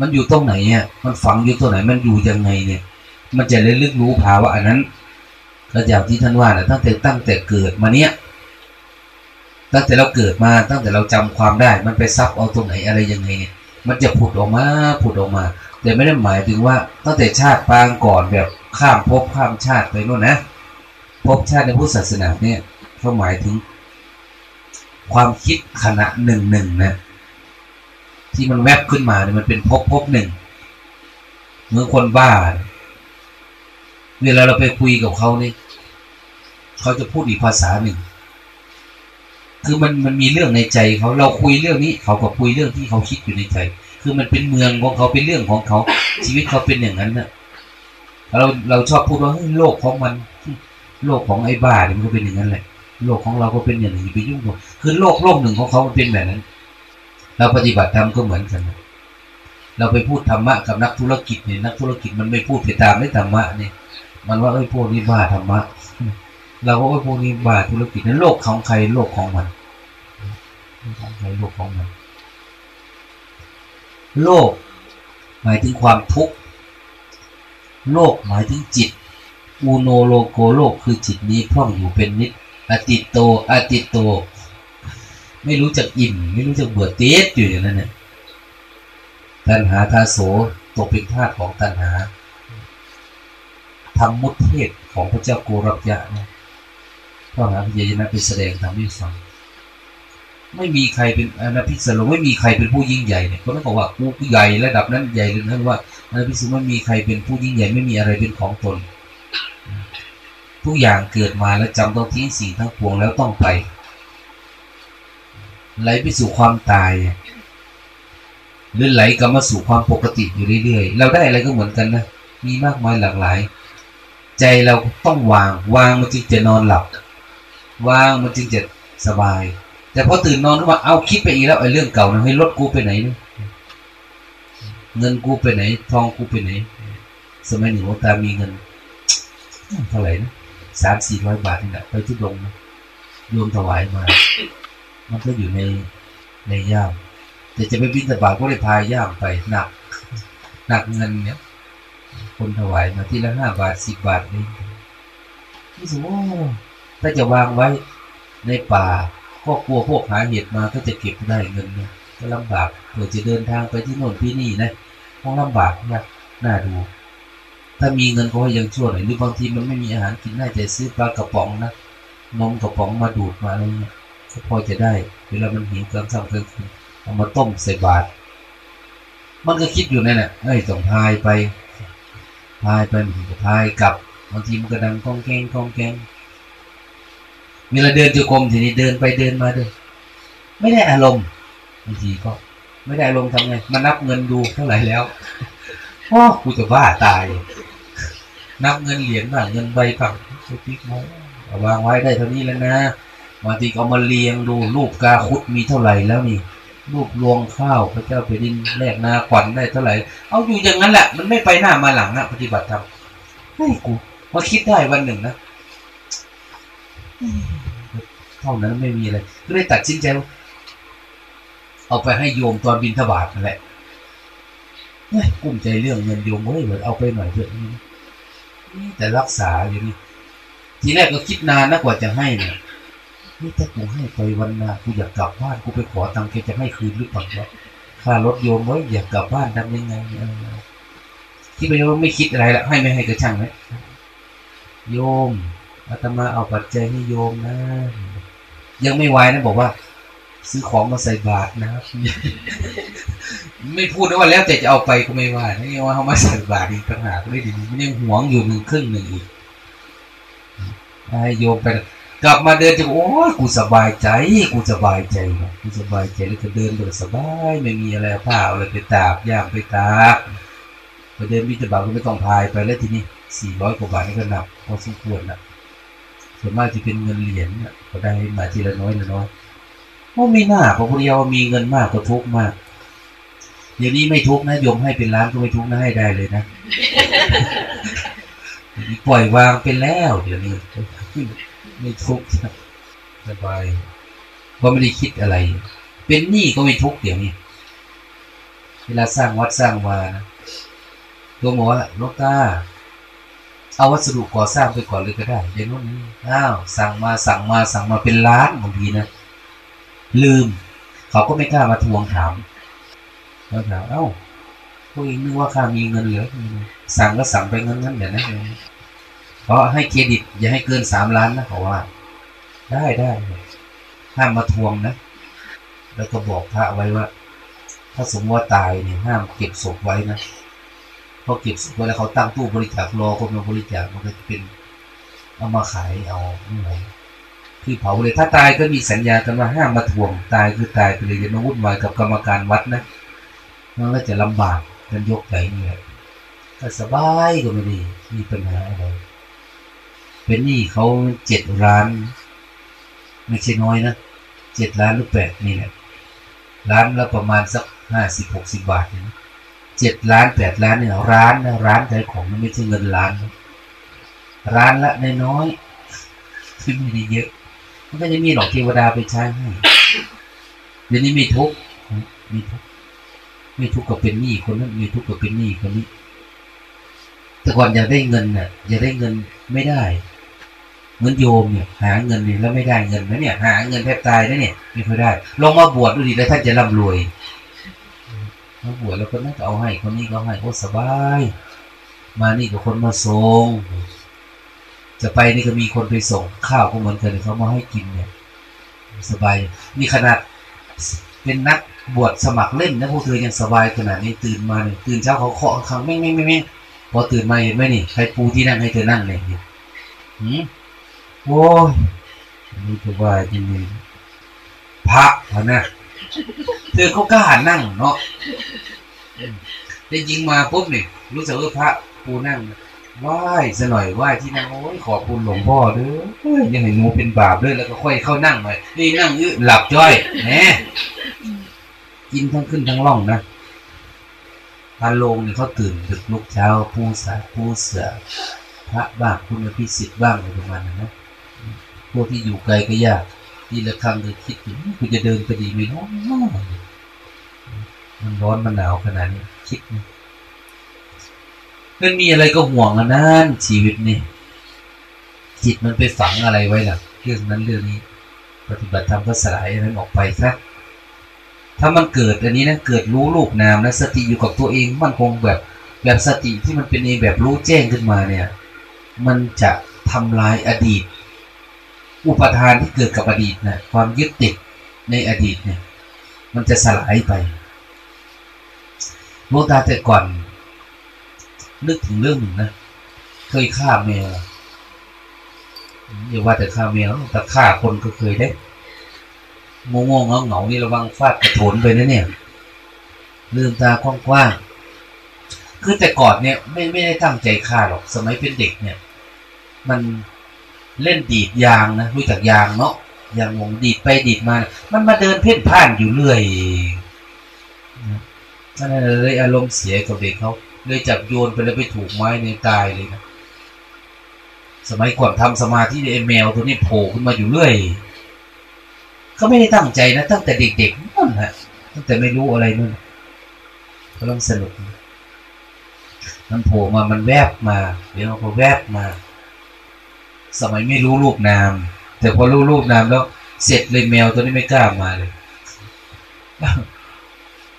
มันอยู่ตรงไหนเนี่ยมันฝังอยู่ตรงไหน มันอยู่ยังไงเนี่ย มันจะเระลึกรู้ภาวะอันนั้นก็อย่างที่ท่านว่านะตั้งแต่ตั้งแต่เกิดมาเนี้ยตั้งแต่เราเกิดมา ตั้งแต่เราจำความได้ มันไปซับเอาตรงไหนอะไรยังไงเนี่ย มันจะผุดออกมาผุดออกมา แต่ไม่ได้หมายถึงว่าตั้งแต่ชาติปางก่อนแบบข้ามภพข้ามชาติไปโน่นนะภพชาติในพุทธศาสนาเนี่ยเขาหมายถึงความคิดขณะหนึ่งหนึ่งนะ ที่มันแวบขึ้นมาเนี่ยมันเป็นพภพบหนึ่งเหมือนคนบ้า เวลาเราไปคุยกับเขาเนี่ยเขาจะพูดอีกภาษาหนึ่ง คือมันมันมีเรื่องในใจเขาเราคุยเรื่องนี้ เขาก็คุยเรื่องที่เขาคิดอยู่ในใจ คือมันเป็นเมืองของเขาเป็นเรื่องของเขา ชีวิตเขาเป็นอย่างนั้นนะเราเราชอบพูดว่าเฮ้ยโลกของมัน โลกของไอ้บ้าเนี่ยมันก็เป็นอย่างนั้นแหละโลกของเราก็เป็นอย่างนี้ไปยุ่งกับคือโลกโลกหนึ่งของเขามันเป็นแบบนั้น เราปฏิบัติธรรมก็เหมือนกัน เราไปพูดธรรมะกับนักธุรกิจเนี่ยนักธุรกิจมันไม่พูดไปตามไม่ธรรมะเนี่ย มันว่าไอ้พวกนี้บ้าธรรมะ เราก็ว่าพวกนี้บ้าธุรกิจนั้นโลกของใครโลกของมันของใครโลกของมัน โลก หมายถึงความทุกข์โลกหมายถึงจิตอูโนโลโกโลกคือจิตนี้พร่องอยู่เป็นนิดอติโตอติโต ไม่รู้จักอิ่ม ไม่รู้จักเบื่อเต๊ดอยู่อย่างนั้นเนี่ยตัณหาทาโสตกเป็นทาสของตัณหาทำมุตเทศของพระเจ้าโกรพยะนะพระมหาพิยนะไปแสดงทำให้ฟัง ไม่มีใครเป็นอนาพิสโลไม่มีใครเป็นผู้ยิ่งใหญ่เนี่ยก็ต้องบอกว่าผู้ใหญ่ระดับนั้นใหญ่เลยนั้นว่าอนาพิสไม่มีใครเป็นผู้ยิ่งใหญ่ไม่มีอะไรเป็นของตนทุกอย่างเกิดมาแล้วจำต้องทิ้งสิ่งทั้งปวงแล้วต้องไป ไหลไปสู่ความตาย หรือไหลกลับมาสู่ความปกติอยู่เรื่อยๆ เราได้อะไรก็เหมือนกันนะ มีมากมายหลากหลาย ใจเราต้องวาง วางมันจึงจะนอนหลับ วางมันจึงจะสบาย แต่พอตื่นนอนขึ้นมาเอาคิดไปอีกแล้วไอ้เรื่องเก่านะให้รถกูไปไหนนะเงินกูไปไหน ทองกูไปไหน สมัยหนึ่งตามีเงินเท่าไหร่นะสามสี่ร้อยบาทนี่แหละไปทุกลงนะรวมถวายมา มันก็อยู่ในในย่ามแต่จะไปบินสบาก็เลยพายย่ามไปหนัก หนักเงินเนี่ย คนถวายมาที่ละห้าบาทสิบบาทนี่ที่สุดถ้าจะวางไว้ในป่าก็กลัวพวกหาเห็ดมาก็จะเก็บได้เงินเนี่ยก็ลำบากเผื่อจะเดินทางไปที่โน่นที่นี่นะต้องลำบากนะน่าดู ถ้ามีเงินก็ยังชั่วหน่อยหรือบางทีมันไม่มีอาหารกินน่าจะซื้อปลากระป๋องนะนมกระป๋องมาดูดมาอะไรเงี้ย พอจะได้เวลามันหิวกลางค่ำกลางคืนเอามาต้มใส่บาตรมันก็คิดอยู่นั่นแหละเอ้ยต้องพายไปพายไปมันก็พายกลับบางทีมันก็ดังกองแกงกองแกงเวลาเดินจุกรมทีนี้เดินไปเดินมาเดินไม่ได้อารมณ์บางทีก็ ไม่ได้อารมณ์ทำไงมานับเงินดูเท่าไหร่แล้วพ่อกูจะบ้าตาย นับเงินเหรียญบ้างเงินใบฝั่งสติ๊กมาวางไว้ได้เท่านี้แล้วนะ บางทีก็มาเรียงดูรูปกาคุดมีเท่าไหร่แล้วนี่รูปรวงข้าวพระเจ้าแผ่นดินแลกนาขวัญได้เท่าไหร่ เอาอยู่อย่างนั้นแหละ มันไม่ไปหน้ามาหลังนะปฏิบัติธรรมเฮ้ยกูมาคิดได้วันหนึ่งนะเท่านั้นไม่มีอะไรก็เลยตัดสินใจเอาไปให้โยมตอนบินทบาทนั่นแหละเฮ้ยกุ้มใจเรื่องเงินโยมเฮ้ยเหมือนเอาไปหน่อยเถอะแต่รักษาอยู่นี่ทีแรกก็คิดนานนะกว่าจะให้เนี่ย นี่ถ้ากูให้ไปวันนากูอยากกลับบ้านกูไปขอตังค์แกจะให้คืนหรือเปล่าวะค่ารถโยมไว้อยากกลับบ้านทำยังไงที่ไปโยมไม่คิดอะไรละให้ไม่ให้ก็ช่างไหมโยมอาตมาเอาปัจจัยให้โยมนะ ยังไม่ไวนะบอกว่า ซื้อของมาใส่บาตรนะครับไม่พูดนะว่าแล้วแต่จะเอาไปก็ไม่ว่านี่ว่าเขามาใส่บาตรอีกต่างหากไม่ดีไม่ได้หวงอยู่หนึ่งครึ่งหนึ่งอีกให้โยมไป กลับมาเดินจะโอ้ยกูสบายใจ กูสบายใจกูสบายใจแล้วก็เดินแบบสบายไม่มีอะไรผ้าอะไรไปตากย่างไปตากไปเดินมิตรบาก็ไม่ต้องพายไปแล้วทีนี้สี่ร้อยกว่าบาทนี่ก็หนักพอสมควรนะส่วนมากจะเป็นเงินเหรียญก็ได้มาทีละน้อยละน้อยโอ้ไม่น่าพระพุทธเจ้ามีเงินมากก็ทุกมากเดี๋ยวนี้ไม่ทุกนะยมให้เป็นล้านก็ไม่ทุกนะให้ได้เลยนะปล่อยวางเป็นแล้ว เดี๋ยวนี้ ไม่ทุกข์สบายเพราะไม่ได้คิดอะไร เป็นหนี้ก็ไม่ทุกข์เดี๋ยวนี้เวลาสร้างวัดสร้างวานะตัวหมอละลูกตาเอาวัสดุก่อสร้างไปก่อนเลยก็ได้เดี๋ยวนู้นนี้อ้าวสั่งมาสั่งมาสั่งมาเป็นล้านบางทีนะลืม เขาก็ไม่กล้ามาทวงถามเขาถามเอ้าพวกเองนึกว่าข้ามีเงินเหลือสั่งก็สั่งไปเงินนั้นเดี๋ยวนะ เพราะให้เครดิต อย่าให้เกินสามล้านนะเขาว่า ได้ได้ห้ามมาทวงนะ แล้วก็บอกพระไว้ว่า ถ้าสมมติว่าตายเนี่ยห้ามเก็บศพไว้นะเพราะเก็บศพไว้แล้วเขาตั้งตู้บริจาครอคนมาบริจาคมันก็จะเป็นเอามาขายเอาไม่ไหวคือเผาเลยถ้าตายก็มีสัญญากันว่าห้ามมาทวง ตายคือตายไปเลยอย่ามาวุ่นวายกับกรรมการวัดนะมันก็จะลำบากกันยกใหญ่เนี่ยถ้าสบายก็ไม่ดีมีปัญหาอะไร เป็นหนี้เขาเจ็ดล้าน ไม่ใช่น้อยนะเจ็ดล้านหรือแปดนี่แหละล้านละประมาณสักห้าสิบหกสิบบาทเนี่ยเจ็ดล้านแปดล้านเนี่ยร้านนะร้านขายของมันไม่ใช่เงินล้าน ร้านละน้อยๆที่ไม่ได้เยอะ มันก็จะมีหลอกเทวดาไปใช้ให้เดี๋ยวนี้มีทุกมีทุกไม่ทุกก็เป็นหนี้คนนั้นมีทุกก็เป็นหนี้คนนี้แต่ก่อนอยากได้เงินเนี่ยอยากได้เงินไม่ได้ เหมือนโยมเนี่ยหาเงินเนี่ยแล้วไม่ได้เงินนะเนี่ย หาเงินแทบตายนะเนี่ยไม่ค่อยได้ ลงมาบวชดูดีแล้วท่านจะร่ำรวยมาบวชแล้วคนนั้นก็เอาให้คนนี้ก็ให้โอ้สบาย มานี่ก็คนมาส่งจะไปนี่ก็มีคนไปส่งข้าวก็เหมือนกันเขามาให้กินเนี่ย สบายนี่ขนาดเป็นนักบวชสมัครเล่นนะพวกเธอยังสบายขนาดนี้ตื่นมาเนี่ยตื่นเช้าเขาเคาะครั้งไม่ไม่ไม่ไม่พอตื่นมาเห็นไหมนี่ใครปูที่นั่งให้เธอนั่งเนี่ยหืม โอ้ยนี่ก็ว่าจริงพระวะนะเธอเขากล้านั่งเนาะได้ยิงมาปุ๊บเนี่ยรู้สึกว่าพระปูนั่งไหว้ซะหน่อยไหว้ที่นั่งโอ้ยขอบคุณหลวงพ่อเด้อยังเห็นงูเป็นบาปด้วยแล้วก็ค่อยเข้านั่งหน่อยนี่นั่งอื้อหลับจ้อยแหมกินทั้งขึ้นทั้งล่องนะพาลงเนี่ยเขาตื่นดึกลุกเช้าผู้สาผู้เสือพระบ้างคุณพิสิทธิ์บ้างอะไรประมาณนั้นนะ พวกที่อยู่ไกลก็ยากที่ละครั้งเลยคิดถึงคุณจะเดินไปดีไหมเนาะมันร้อนมันหนาวขนาดนี้คิดมันมีอะไรก็ห่วงอันนั้นชีวิตนี่จิตมันไปฝังอะไรไว้ล่ะ เรื่องนั้นเรื่องนี้ ปฏิบัติธรรมก็สลายนั้นออกไปซะถ้ามันเกิดอันนี้นะเกิดรู้ลูกนามและสติอยู่กับตัวเองมันคงแบบแบบสติที่มันเป็นเองแบบรู้แจ้งขึ้นมาเนี่ย มันจะทำลายอดีต อุปทานที่เกิดกับอดีตนะความยึดติดในอดีตเนี่ย มันจะสลายไปโลตาแต่ก่อน นึกถึงเรื่องหนึ่งนะ เคยฆ่าแมวอย่าว่าแต่ฆ่าแมวแต่ฆ่าคนก็เคยได้งงงเงาๆนี่ระวังฟาดกระโถนไปนะเนี่ยลืมตากว้างๆคือแต่ก่อนเนี่ย ไม่ไม่ได้ตั้งใจฆ่าหรอกสมัยเป็นเด็กเนี่ย มัน เล่นดีดยางนะรู้จักยางเนาะยางวงดีดไปดีดมา มันมาเดินเพ่นพ่านอยู่เรื่อยนั่นเลยอารมณ์เสียกับเด็กเขาเลยจับโยนไปแล้วไปถูกไม้ในตายเลยนะสมัยก่อนทำสมาธิไอ้แมวตัวนี้โผล่ขึ้นมาอยู่เรื่อยเขาไม่ได้ตั้งใจนะ ตั้งแต่เด็กๆนั่นฮะตั้งแต่ไม่รู้อะไรนู่นเขาต้องสนุก มันโผล่มามันแวบมา เดี๋ยวพอแวบมา สมัยไม่รู้รูปนาม แต่พอรู้รูปนามแล้วเสร็จเลยแมวตัวนี้ไม่กล้ามาเลย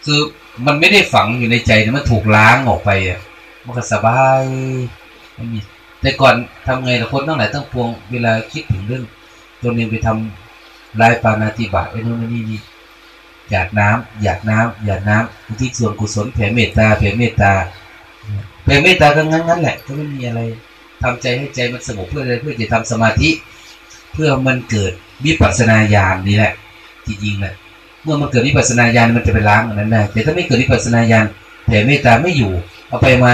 คือมันไม่ได้ฝังอยู่ในใจนะมันถูกล้างออกไปอะมันก็สบายไม่มีแต่ก่อนทำไงละคนตั้งหลายตั้งพวงเวลาคิดถึงเรื่องตัวเองไปทำลายปานาติบาไอ้นู่นนี่นี่อยากน้ำอยากน้ำอยากน้ำอุทิศส่วนกุศลแผ่เมตตาแผ่เมตตาแผ่เมตตาก็งั้นงั้นแหละ ก็ไม่มีอะไร ทำใจให้ใจมันสงบเพื่ออะไรเพื่อจะทำสมาธิ เพื่อมันเกิดวิปัสสนาญาณนี่แหละจริงๆนะเมื่อมันเกิดวิปัสสนาญาณมันจะไปล้างอันนั้นได้แต่ถ้าไม่เกิดวิปัสสนาญาณแผ่เมตตาไม่อยู่ เอาไปมา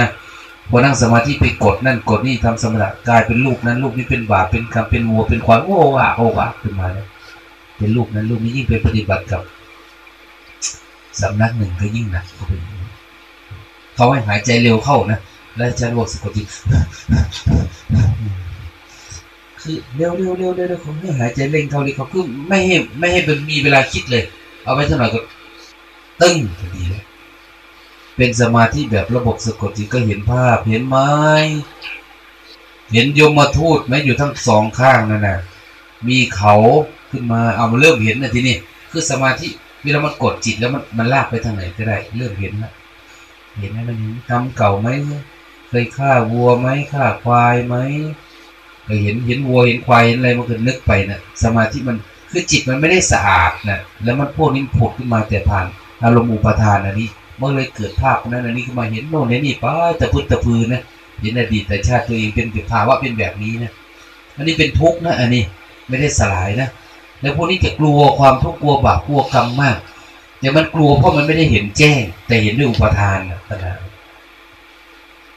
พอนั่งสมาธิไปกดนั่นกดนี่ทำสมถะกลายเป็นลูกนั้นลูกนี้เป็นบาปเป็นคำเป็นวัวเป็นควายโอ้อะโอ้อะขึ้นมาเนี่ยเป็นลูกนั้นลูกนี้ยิ่งไปปฏิบัติกับสำนักหนึ่งก็ยิ่งหนักเขาเป็นเขาให้หายใจเร็วเข้านะ และฉันบอกสะกดจิตคือเร็วเร็วเร็วเร็วเขาให้หายใจเร่งเท่านี้เขาคือไม่ให้ไม่ให้เป็นมีเวลาคิดเลย เอาไว้เท่าไหร่ก็ตึ้งพอดีเลยเป็นสมาธิแบบระบบสะกดจิตก็เห็นภาพ เห็นไม้ เห็นยมมาทูตไหมอยู่ทั้งสองข้างนั่นน่ะมีเขาขึ้นมาเอามาเริ่มเห็นนะทีนี้คือสมาธิเวลามันกดจิตแล้วมันมันลากไปทางไหนก็ได้ เริ่มเห็นแล้วเห็นไหมมันทำเก่าไหม เคยฆ่าวัวไหมฆ่าควายไหมเคยเห็นเห็นวัวเห็นควายเห็นอะไรมันก็นึกไปนะสมาธิมันคือจิตมันไม่ได้สะอาดนะแล้วมันพวกนี้ผุดขึ้นมาแต่ผ่านอารมณ์อุปทานอันนี้เมื่อเลยเกิดภาพนั้นอันนี้ขึ้นมาเห็นโน่นเห็นนี่ป้าแต่พื้นตะพืนนะเห็นอดีตแต่ชาติตัวเองเป็นภาวะเป็นแบบนี้นะอันนี้เป็นทุกข์นะอันนี้ไม่ได้สลายนะแล้วพวกนี้จะกลัวความทุกข์กลัวบาปกลัวกรรมมากแต่มันกลัวเพราะมันไม่ได้เห็นแจ้ง แต่เห็นด้วยอุปทานนะปัญหา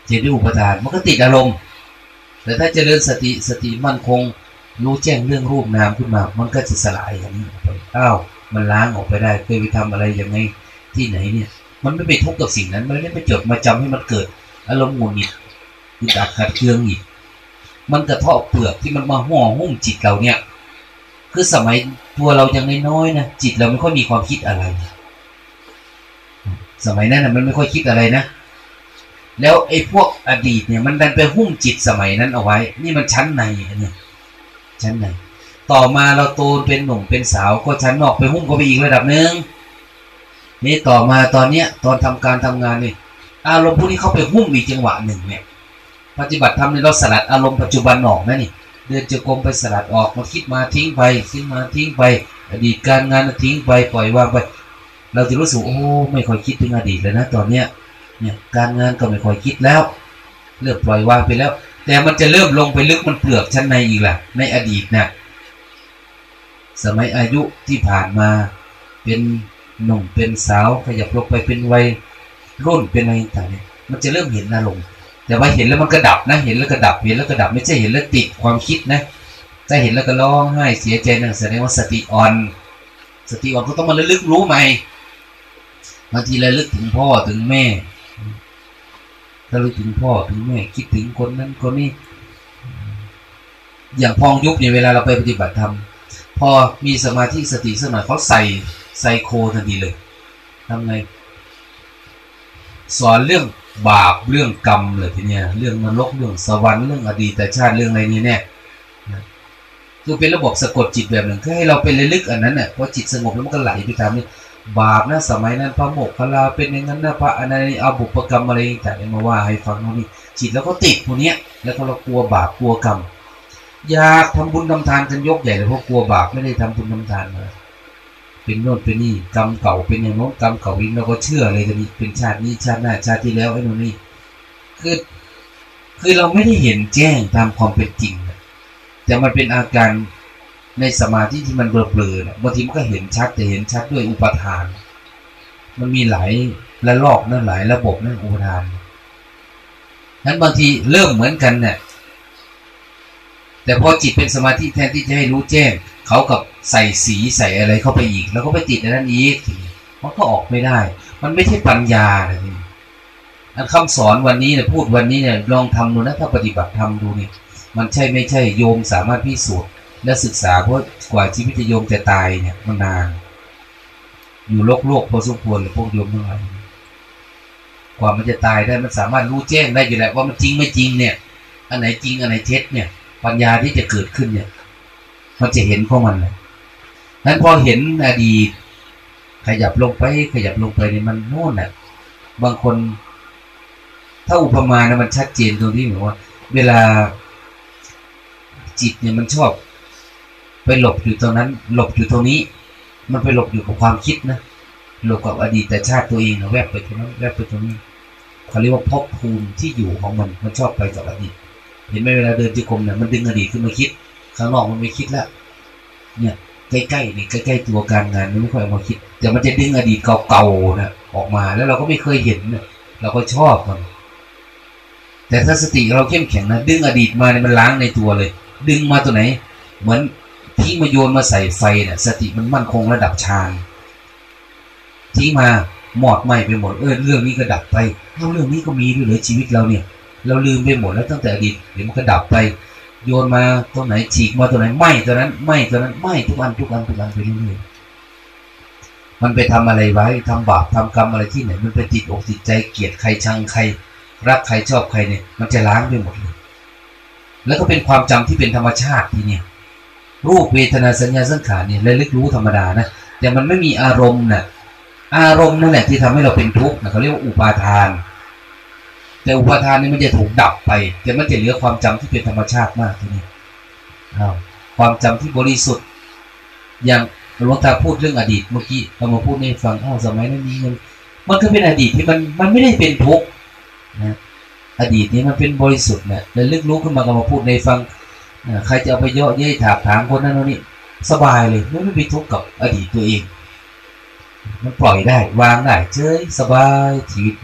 เห็นด้วยอุปทาน มันก็ติดอารมณ์ แต่ถ้าเจริญสติสติมั่นคง รู้แจ้งเรื่องรูปนามขึ้นมา มันก็จะสลายอย่างนี้ไปอ้าวมันล้างออกไปได้เคยไปทำอะไรยังไงที่ไหนเนี่ย มันไม่ไปทุกข์กับสิ่งนั้น มันไม่ไปจดมาจำให้มันเกิด อารมณ์หงุดหงิดอึดอัดขัดเคืองอีกมันกระเทาะเปลือกที่มันมาห่อหุ้มจิตเราเนี่ย คือสมัยตัวเรายังน้อยๆนะจิตเราไม่ค่อยมีความคิดอะไร สมัยนั้นนะมันไม่ค่อยคิดอะไรนะ แล้วไอ้พวกอดีตเนี่ย มันดันไปหุ้มจิตสมัยนั้นเอาไว้ นี่มันชั้นในเนี่ยชั้นในต่อมาเราโตเป็นหนุ่มเป็นสาวก็ชั้นนอกไปหุ้มก็ไปอีกระดับหนึ่งนี่ต่อมาตอนเนี้ย ตอนทำการทำงานนี่อารมณ์พวกนี้เข้าไปหุ้มอีกจังหวะหนึ่งเนี่ย ปฏิบัติทำในเราสลัดอารมณ์ปัจจุบันออกนะนี่เดินจะกรมไปสลัดออกมาคิดมาทิ้งไปคิดมาทิ้งไป อดีตการงานทิ้งไปปล่อยวางไป เราจะรู้สึกโอ้ไม่ค่อยคิดถึงอดีตเลยนะ ตอนเนี้ย เนี่ยการงานก็ไม่ค่อยคิดแล้ว เลิกปล่อยวางไปแล้ว แต่มันจะเริ่มลงไปลึกมันเปลือกชั้นในอีกแหละในอดีตนะ่ะสมัยอายุที่ผ่านมาเป็นหนุ่มเป็นสาวขยับลงไปเป็นวัยรุ่นเป็นอะไรต่างเนี่ยมันจะเริ่มเห็นอารมณ์แต่ว่าเห็นแล้วมันก็ดับนะ เห็นแล้วก็ดับเห็นแล้วก็ดับไม่ใช่เห็นแล้วติดความคิดนะถ้าเห็นแล้วก็ร้องไห้เสียใจนั่นแสดงว่าสติอ่อน สติอ่อนก็ต้องมาระลึกรู้ใหม่บางทีระลึกถึงพ่อถึงแม่ ระลึกถึงพ่อถึงแม่คิดถึงคนนั้นคนนี้ อย่างพองยุบเนี่ยเวลาเราไปปฏิบัติธรรมพอมีสมาธิสติสักหน่อยเขาใส่ไซโคทันทีเลยทำไงสอนเรื่องบาปเรื่องกรรมเลยทีเนี้ยเรื่องนรกเรื่องสวรรค์เรื่องอดีตชาติเรื่องอะไรนี้เนี่ยคือเป็นระบบสะกดจิตแบบหนึ่งคือให้เราเป็นระลึกอันนั้นเนี่ยพอจิตสงบแล้วมันก็ไหลไปตามนี่ บาปนะสมัยนั้นพระโมกขลาเป็นอย่างนั้นนะพระอนันต์อาบุปกรรมอะไรต่างๆมาว่าให้ฟังนี่จิตแล้วก็ติดพวกนี้ยแล้วก็เรากลัวบาปกลัวกรรมอยากทำบุญทำทานกันยกใหญ่เลยเพราะกลัวบาปไม่ได้ทำบุญทำทานมาเป็นโน่นเป็นนี่กรรมเก่าเป็นอย่างโน้นกรรมเก่าอีกเราก็เชื่อเลยกันนี้เป็นชาตินี้ชาติหน้าชาติที่แล้วไอ้โน่นนี่คือคือเราไม่ได้เห็นแจ้งตามความเป็นจริงแต่มันเป็นอาการ ในสมาธิที่มันเบลอๆนะบางทีมันก็เห็นชัดแต่เห็นชัดด้วยอุปทาน มันมีหลายระลอกนั่นหลายระบบนั่นอุปทานนั้นบางทีเริ่มเหมือนกันเนี่ยแต่พอจิตเป็นสมาธิแทนที่จะให้รู้แจ้ง เขากับใส่สีใส่อะไรเข้าไปอีก แล้วก็ไปติดในนั้นอีกมันก็ออกไม่ได้ มันไม่ใช่ปัญญาเลยอันคำสอนวันนี้เนี่ยพูดวันนี้เนี่ยลองทำดูนะถ้าปฏิบัติทำดูเนี่ยมันใช่ไม่ใช่โยมสามารถพิสูจน์ และศึกษาเพราะกว่าชีวิตโยมจะตายเนี่ยมันนานอยู่โลกโลกพอสมควรพวกโยมทั้งหลายกว่ามันจะตายได้มันสามารถรู้แจ้งได้อยู่แล้วว่ามันจริงไม่จริงเนี่ย อันไหนจริงอันไหนเท็จเนี่ย ปัญญาที่จะเกิดขึ้นเนี่ย มันจะเห็นพวกมันเลยนั้นพอเห็นอดีตขยับลงไป ขยับลงไปเนี่ยมันโน่นน่ะบางคน ถ้าอุปมานะมันชัดเจนตรงที่เหมือนว่า เวลาจิตเนี่ยมันชอบ ไปหลบอยู่ตรงนั้น หลบอยู่ตรงนี้ มันไปหลบอยู่กับความคิดนะหลบกับอดีตชาติตัวเองนะแวบไปตรงนั้นแวบไปตรงนี้เขาเรียกว่าภพภูมิที่อยู่ของมันมันชอบไปกับอดีตเห็นไหมเวลาเดินจีกรมเนี่ยมันดึงอดีตขึ้นมาคิด ข้างนอกมันไม่คิดแล้วเนี่ยใกล้ๆนี่ใกล้ๆตัวการงานมันไม่ค่อยมาคิด แต่มันจะดึงอดีตเก่าๆนะออกมาแล้วเราก็ไม่เคยเห็นเนี่ยเราก็ชอบมัน แต่ถ้าสติเราเข้มแข็งนะดึงอดีตมาเนี่ยมันล้างในตัวเลย ดึงมาตัวไหน เหมือน ทิ้งมาโยนมาใส่ไฟเนี่ยสติมันมั่นคงระดับฌานทิ้งมาหมอดไหมไปหมดเออเรื่องนี้ก็ดับไปเรื่องนี้ก็มีด้วยเลยชีวิตเราเนี่ย เราลืมไปหมดแล้วตั้งแต่อดีตเดี๋ยวมันก็ดับไป โยนมาตรงไหนฉีกมาตรงไหนไหมตัวนั้นไหมตัวนั้นไหมทุกอันทุกอันทุกอันไปเรื่อยๆมันไปทำอะไรไว้ทำบาปทำกรรมอะไรที่ไหน มันไปติดอกติดใจเกลียดใครชังใคร รักใครชอบใครเนี่ย มันจะล้างไปหมดเลยแล้วก็เป็นความจำที่เป็นธรรมชาติทีเนี่ย รูปเวทนาสัญญาสังขารเนี่ยระลึกรู้ธรรมดานะแต่มันไม่มีอารมณ์นะ่ะอารมณ์นั่นแหละที่ทำให้เราเป็นทุกข์นะเขาเรียกว่าอุปาทาน แต่อุปาทานนี่มันจะถูกดับไป แต่มันจะเหลือความจำที่เป็นธรรมชาติมากทีนี้ความจำที่บริสุทธิ์ อย่างหลวงตาพูดเรื่องอดีตเมื่อกี้เรามาพูดในฟังอ้าวสมัยนั้นนี้มันมันก็เป็นอดีตที่มันมันไม่ได้เป็นทุกข์นะอดีตนี้มันเป็นบริสุทธิ์เนี่ยเลยลึกรู้ขึ้นมาก็มาพูดในฟัง ใครจะเอาไปเยอะเย้ยถากถางคนนั้นนี่สบายเลยไม่ไม่ไปทุกข์กับอดีตตัวเอง มันปล่อยได้วางได้เฉยสบายชีวิต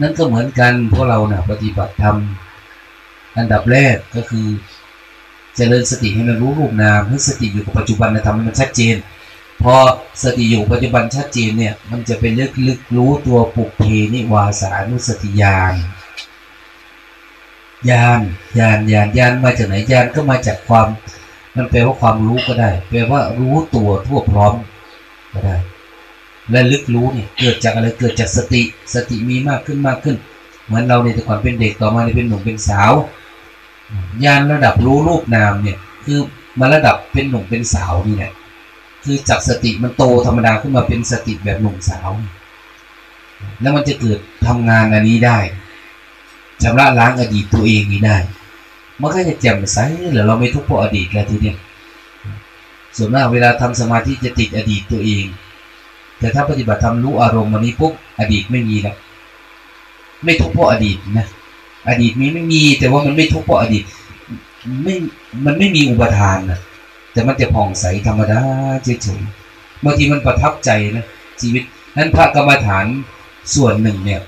นั่นก็เหมือนกันพวกเราเนะ่ะปฏิบัติธรรมอันดับแรกก็คือจเจริญสติให้มันรู้รูปนามให้สติอยู่กับปัจจุบันนะทำให้มันชัดเจน พอสติอยู่ปัจจุบันชัดเจนเนี่ย มันจะเป็นลึกลึกรู้ตัวปุกเพนิวาสานุสติญาณ ญาณญาณญาณญาณมาจากไหนญาณก็มาจากความ มันแปลว่าความรู้ก็ได้ แปลว่ารู้ตัวทั่วพร้อมก็ได้ และลึกรู้เนี่ยเกิดจากอะไรเกิดจากสติ สติมีมากขึ้นมากขึ้น เหมือนเราในแต่ก่อนเป็นเด็กต่อมาเป็นหนุ่มเป็นสาวญาณระดับรู้รูปนามเนี่ยคือมาระดับเป็นหนุ่มเป็นสาวนี่แหละคือจากสติมันโตธรรมดาขึ้นมาเป็นสติแบบหนุ่มสาว แล้วมันจะเกิดทำงานอันนี้ได้ ชำระล้างอดีตตัวเองนี้ได้ มันก็จะแจ่มใสหรือเราไม่ทุกข์เพราะอดีตแล้วทีเนี้ยส่วนมากเวลาทำสมาธิจะติดอดีตตัวเอง แต่ถ้าปฏิบัติทำรู้อารมณ์วันนี้ปุ๊บอดีตไม่มีแล้วไม่ทุกข์เพราะอดีตนะอดีตมีไม่มี แต่ว่ามันไม่ทุกข์เพราะอดีตไม่มันไม่มีอุปทานนะแต่มันจะผ่องใสธรรมดาเฉยๆบางทีมันประทับใจนะชีวิตนั้นพระกรรมฐานส่วนหนึ่งเนี่ย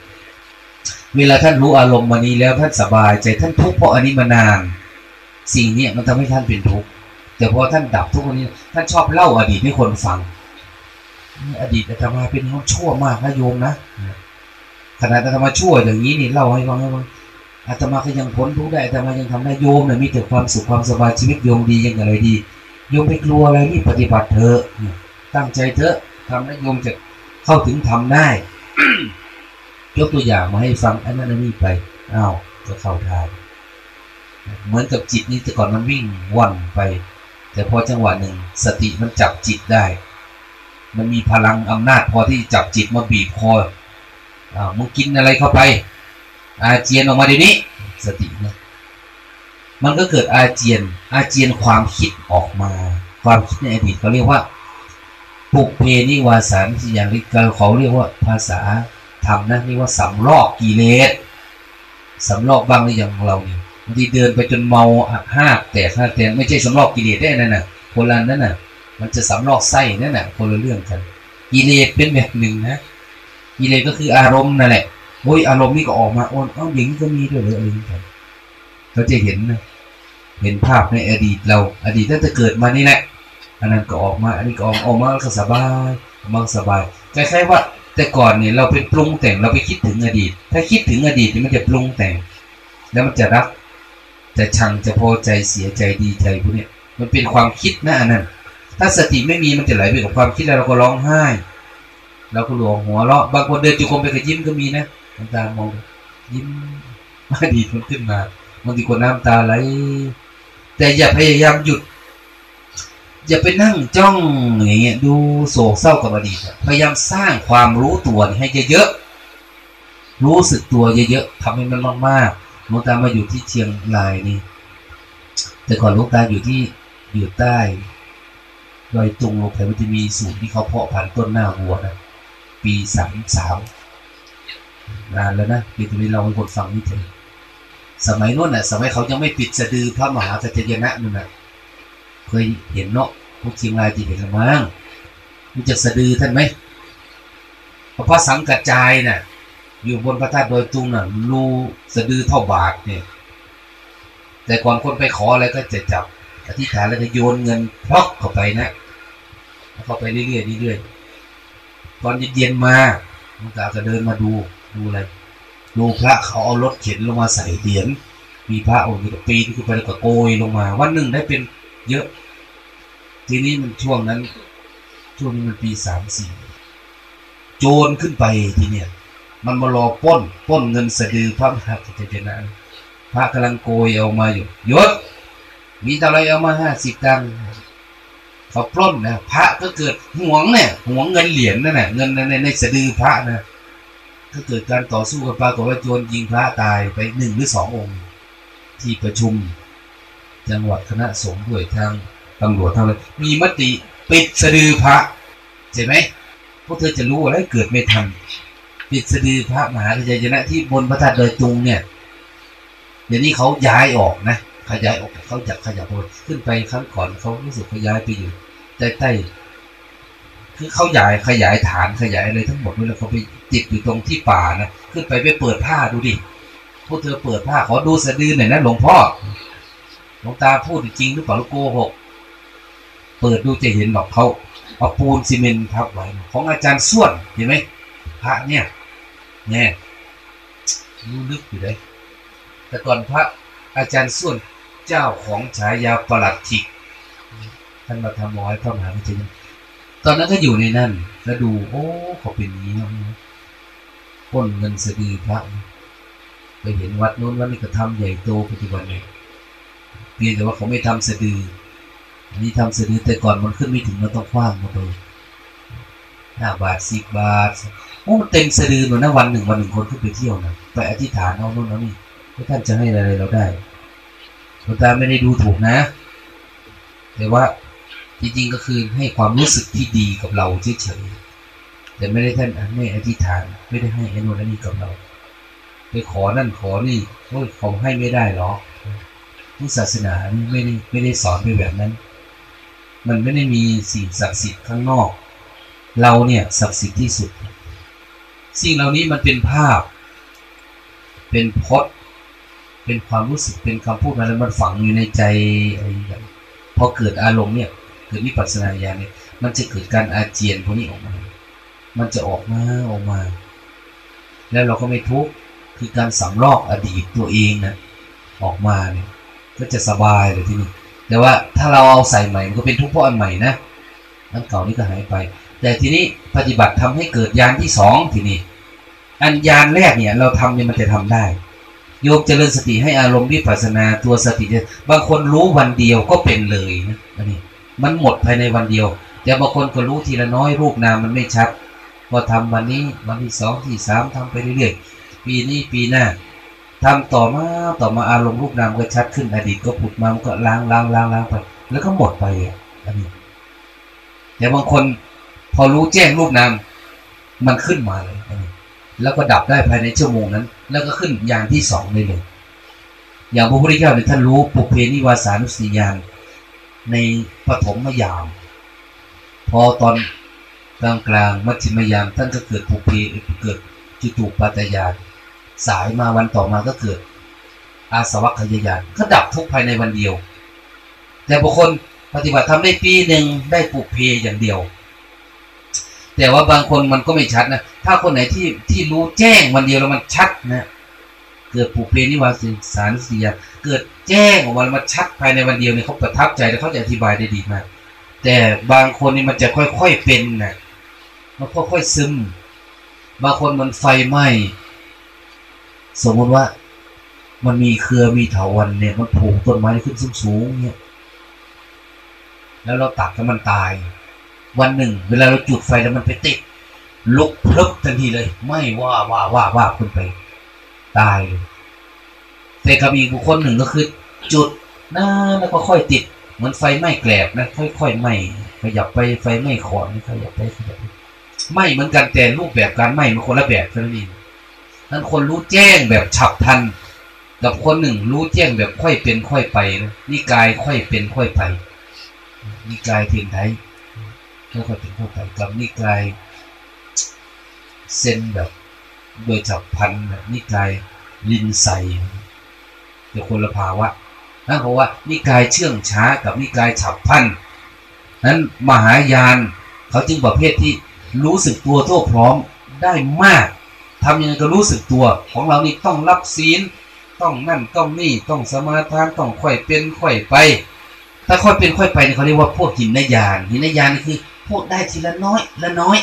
เวลาท่านรู้อารมณ์วันนี้แล้วท่านสบายใจท่านทุกข์เพราะอันนี้มานาน สิ่งนี้มันทำให้ท่านเป็นทุกข์แต่พอท่านดับทุกข์วันนี้ ท่านชอบเล่าอดีตให้คนฟัง อดีตอาตมาเป็นคนชั่วมากนะโยมนะขณะอาตมาชั่วอย่างนี้นี่เล่าให้ฟังให้ฟังอาตมาก็ยังพ้นทุกข์ได้อาตมายังทำได้โยมเนี่ยมีแต่ความสุขความสบายชีวิตโยมดียังอะไรดีโยมไม่กลัวอะไรนี่ปฏิบัติเถอะตั้งใจเถอะทำให้โยมจะเข้าถึงทำได้ ยกตัวอย่างมาให้ฟังอันนั้นนี่ไปอ้าวก็เข้าทางเหมือนกับจิตนี้แต่ก่อนมันวิ่งว่อนไป แต่พอจังหวะหนึ่งสติมันจับจิตได้ มันมีพลังอำนาจพอที่จับจิตมาบีบคออ้าวมึงกินอะไรเข้าไป อาเจียนออกมาเดี๋ยวนี้ สตินะมันก็เกิดอาเจียน อาเจียนความคิดออกมา ความคิดในอดีตเขาเรียกว่าปุกเพนิวาสารอย่างที่เขาเรียกว่าภาษา ทำนะนี่ว่าสำลอกกิเลสสำลอกบ้างหรือยังเราเนี่ยบางทีเดินไปจนเมาห้าแตกห้าแตกไม่ใช่สำลอกกิเลสได้นั่นน่ะคนละนั่นน่ะ มันจะสำลอกไส้นั่นน่ะคนละเรื่องกันกิเลสเป็นแบบหนึ่งนะกิเลสก็คืออารมณ์นั่นแหละโอ้ยอารมณ์นี่ก็ออกมาโอ้เอ้าหญิงก็มีด้วยเลยอะไรอย่างเงี้ยเขาจะเห็นนะเห็นภาพในอดีตเรา อดีตตั้งแต่เกิดมานี่แหละอันนั้นก็ออกมา อันนี้ก็ออกออกมาก็สบายมาสบายคล้ายๆว่า แต่ก่อนเนี่ยเราไปปรุงแต่งเราไปคิดถึงอดีต ถ้าคิดถึงอดีตมันจะปรุงแต่ง แล้วมันจะรักจะชังจะพอใจเสียใจดีใจพวกนี้มันเป็นความคิดนะอันนั้น ถ้าสติไม่มีมันจะไหลไปกับความคิดแล้วเราก็ร้องไห้เราก็หลวงหัวเราะบางคนเดินจุกมไปก็ยิ้มก็มีนะน้ำตามองยิ้มอดีตมันขึ้นมาบางทีคนน้ำตาไหลแต่อย่าพยายามหยุด อย่าไปนั่งจ้องอย่างเงี้ยดูโศกเศร้ากับอดีตพยายามสร้างความรู้ตัวให้เยอะๆรู้สึกตัวเยอะๆทำให้มันมากๆลูกตามาอยู่ที่เชียงรายนี่แต่ก่อนลูกตาอยู่ที่อยู่ใต้ดอยตุงลงไปมันจะมีสูตรที่เขาเพาะพันธุ์ต้นหน้าวัวนะปีสามสามนานแล้วนะปีที่เราเป็นคนฟังนี่เถอะสมัยนู้นน่ะ สมัยเขายังไม่ปิดสะดือพระมหากัจจยนะนู่นน่ะ เคยเห็นเนาะพวกเชียงรายที่เห็นละมั้งมันจะสะดือท่านไหมเพราะพระสังกัดจายน่ะ อยู่บนพระธาตุโดยตุงน่ะรูสะดือเท่าบาทเนี่ย แต่ก่อนคนไปขออะไรก็จะจับอธิษฐานแล้วก็โยนเงินพลอกเข้าไปนะเข้าไปเรื่อยๆเรื่อยๆตอนเย็นๆมามันตาก็เดินมาดูดูอะไรดูพระเขาเอารถเข็นลงมาใส่เหรียญมีพระองค์นี้ปีนขึ้นไปแล้วก็โกยลงมา วันหนึ่งได้เป็นเยอะ ทีนี้มันช่วงนั้น ช่วงนี้มันปีสามสี่โจรขึ้นไปทีเนี้ยมันมารอป้นป้นเงินสะดือพระมหากิจเจนะพระกำลังโกยเอามาอยู่ยศมีเท่าไรเอามาห้าสิบตังค์เขาปล้นนะพระก็เกิดห่วงเนี่ยห่วงเงินเหรียญนั่นแหละเงินในในสะดือพระนะก็เกิดการต่อสู้กันปรากฏว่าโจรยิงพระตายไปหนึ่งหรือสององค์ ที่ประชุม จังหวัดคณะสงฆ์ด้วยทาง ตำรวจทางเลยมีมติปิดสะดือพระใช่ไหมพวกเธอจะรู้อะไรเกิดไม่ทันปิดสะดือพระมหาวิทยนะที่บนพระธาตุโดยตุงเนี่ยเดี๋ยวนี้เขาย้ายออกนะขยายออกเขาจับขยับขึ้นไปครั้งก่อนเขารู้สึกเขาย้ายไปอยู่ใต้ใต้คือเขาย้ายขยายฐานขยายอะไรทั้งหมดแล้วเขาไปติดอยู่ตรงที่ป่านะขึ้นไปไปเปิดผ้าดูดิพวกเธอเปิดผ้าขอดูสะดือหน่อยนะหลวงพ่อหลวงตาพูดจริงหรือเปล่าลูกโกหก เปิดดูจะเห็นหรอกเขาเอาปูนซีเมนต์ทับไว้ของอาจารย์ส้วนเห็นไหมพระเนี่ยเนี่ยรู้ลึกอยู่เลยแต่ก่อนพระอาจารย์ส้วนเจ้าของฉายาประหลัดถิกท่านมาทำร้อยพระมหาวิทยตอนนั้นก็อยู่ในนั่น แล้วดู โอ้เขาเป็นนี้นะพ้นเงินสดีพระไปเห็นวัดนู้นวัดนี้ก็ทำใหญ่โตปัจจุบันเลยเพียงแต่ว่าเขาไม่ทำสะดือ นนี้ทำสะดือแต่ก่อนมันขึ้นไม่ถึงมันต้องคว้างมาเลยห้าบาทสิบบาทโอ้มันเต็มสะดือหนูนะวันหนึ่งวันหนึ่งคนขึ้นไปเที่ยวนะไปอธิษฐานเอาโน่นเอานี่ว่าท่านจะให้อะไรเราได้หลวงตาไม่ได้ดูถูกนะ แต่ว่าจริงๆก็คือให้ความรู้สึกที่ดีกับเราเฉยๆแต่ไม่ได้ท่านไม่อธิษฐาน ไม่ได้ให้อนุนันนี่กับเราไปขอนั่นขอนี่โอ้ยขาให้ไม่ได้หรอทุกศาสนาไม่ได้ไม่ได้สอนไปแบบนั้น มันไม่ได้มีสิ่งศักดิ์สิทธิ์ข้างนอก เราเนี่ยศักดิ์สิทธิ์ที่สุด สิ่งเหล่านี้มันเป็นภาพ เป็นพจน์ เป็นความรู้สึกเป็นคำพูดอะไรมันฝังอยู่ในใจอะไรอย่างพอเกิดอารมณ์เนี่ยเกิดวิปัสสนาญาณเนี่ยมันจะเกิดการอาเจียนพวกนี้ออกมา มันจะออกมาออกมา แล้วเราก็ไม่ทุกข์คือการสำลอกอดีตตัวเองนะออกมาเนี่ยก็จะสบายเลยที่นี่ แต่ว่าถ้าเราเอาใส่ใหม่มันก็เป็นทุกข์เพราะอันใหม่นะอันเก่านี่ก็หายไป แต่ทีนี้ปฏิบัติทำให้เกิดยานที่สองทีนี้อันยานแรกเนี่ย เราทำเนี่ยมันจะทำได้โยกเจริญสติให้อารมณ์วิปัสนาตัวสติบางคนรู้วันเดียวก็เป็นเลยนะอันนี้มันหมดภายในวันเดียว แต่บางคนก็รู้ทีละน้อยรูปนามมันไม่ชัดพอทำวันนี้วันที่สองที่สามทำไปเรื่อยๆปีนี้ปีหน้า ทำต่อมาต่อมาอารมณ์รูปนามก็ชัดขึ้นอดีตก็ผุดมามันก็ล้างล้างล้างล้างไปแล้วก็หมดไปอันนี้แต่บางคนพอรู้แจ้งรูปนามมันขึ้นมาเลยอันนี้แล้วก็ดับได้ภายในชั่วโมงนั้น แล้วก็ขึ้นอย่านที่สองเลยเลย อย่างพระพุทธเจ้าเนี่ยท่านรู้ปุเพนิวาสานุสติญาณในปฐมยาม พอตอนกลางกลางมัชฌิมยาม ท่านก็เกิดปุเพเกิดจุตูปัตยาน สายมาวันต่อมาก็เกิด อาสวัคยายานก็ดับทุกภายในวันเดียว แต่บุคคลปฏิบัติทำได้ปีหนึ่งได้ปุเพอย่างเดียว แต่ว่าบางคนมันก็ไม่ชัดนะ ถ้าคนไหนที่ที่รู้แจ้งวันเดียวแล้วมันชัดนะเกิดปุเพนิวาสิสารสีย เกิดแจ้งออกมามันชัดภายในวันเดียวเนี่ยเขาประทับใจแล้วเขาจะอธิบายได้ดีมาก แต่บางคนนี่มันจะค่อยๆเป็นนะมันค่อยๆซึม บางคนมันไฟไหม้ สมมติว่า มันมีเครือมีเถาวันเนี่ย มันผูกต้นไม้ขึ้นสูงๆเนี่ย แล้วเราตัดแล้วมันตาย วันหนึ่ง เวลาเราจุดไฟแล้วมันไปติด ลุกพลึบทันทีเลย ไม่ว่าว่าว่าว่าขึ้นไป ตายเลยแต่กับอีกบุคคลหนึ่งก็คือ จุดนะแล้วก็ค่อยติด เหมือนไฟไหม้แกลบนะค่อยๆไหม้ขยับไปไฟไหม้ขอนขยับไปขยับไปไหม้เหมือนกันแต่รูปแบบการไหม้มันคนละแบบเท่านั้นเอง นั้นคนรู้แจ้งแบบฉับทัน กับคนหนึ่งรู้แจ้งแบบค่อยเป็นค่อยไปนะนี่กายค่อยเป็นค่อยไปนี่กายเทียนไทยแล้วก็ถึงเข้าไปกับนิกายเซนแบบโดยจับพันแบบนิกายลินไซแต่คนละภาวะนั่นเพราะว่านิกายเชื่องช้ากับนิกายฉับพันนั้นมหายานเขาจึงประเภทที่รู้สึกตัวทั่วพร้อมได้มาก ทำยังไงก็รู้สึกตัว ของเรานี่ต้องรับศีลต้องนั่นต้องนี่ต้องสมาทานต้องค่อยเป็นค่อยไป ถ้าค่อยเป็นค่อยไปเนี่เขาเรียกว่าพวกหินนยานหินนยานนี่คือพูดได้ทีละน้อยละน้อย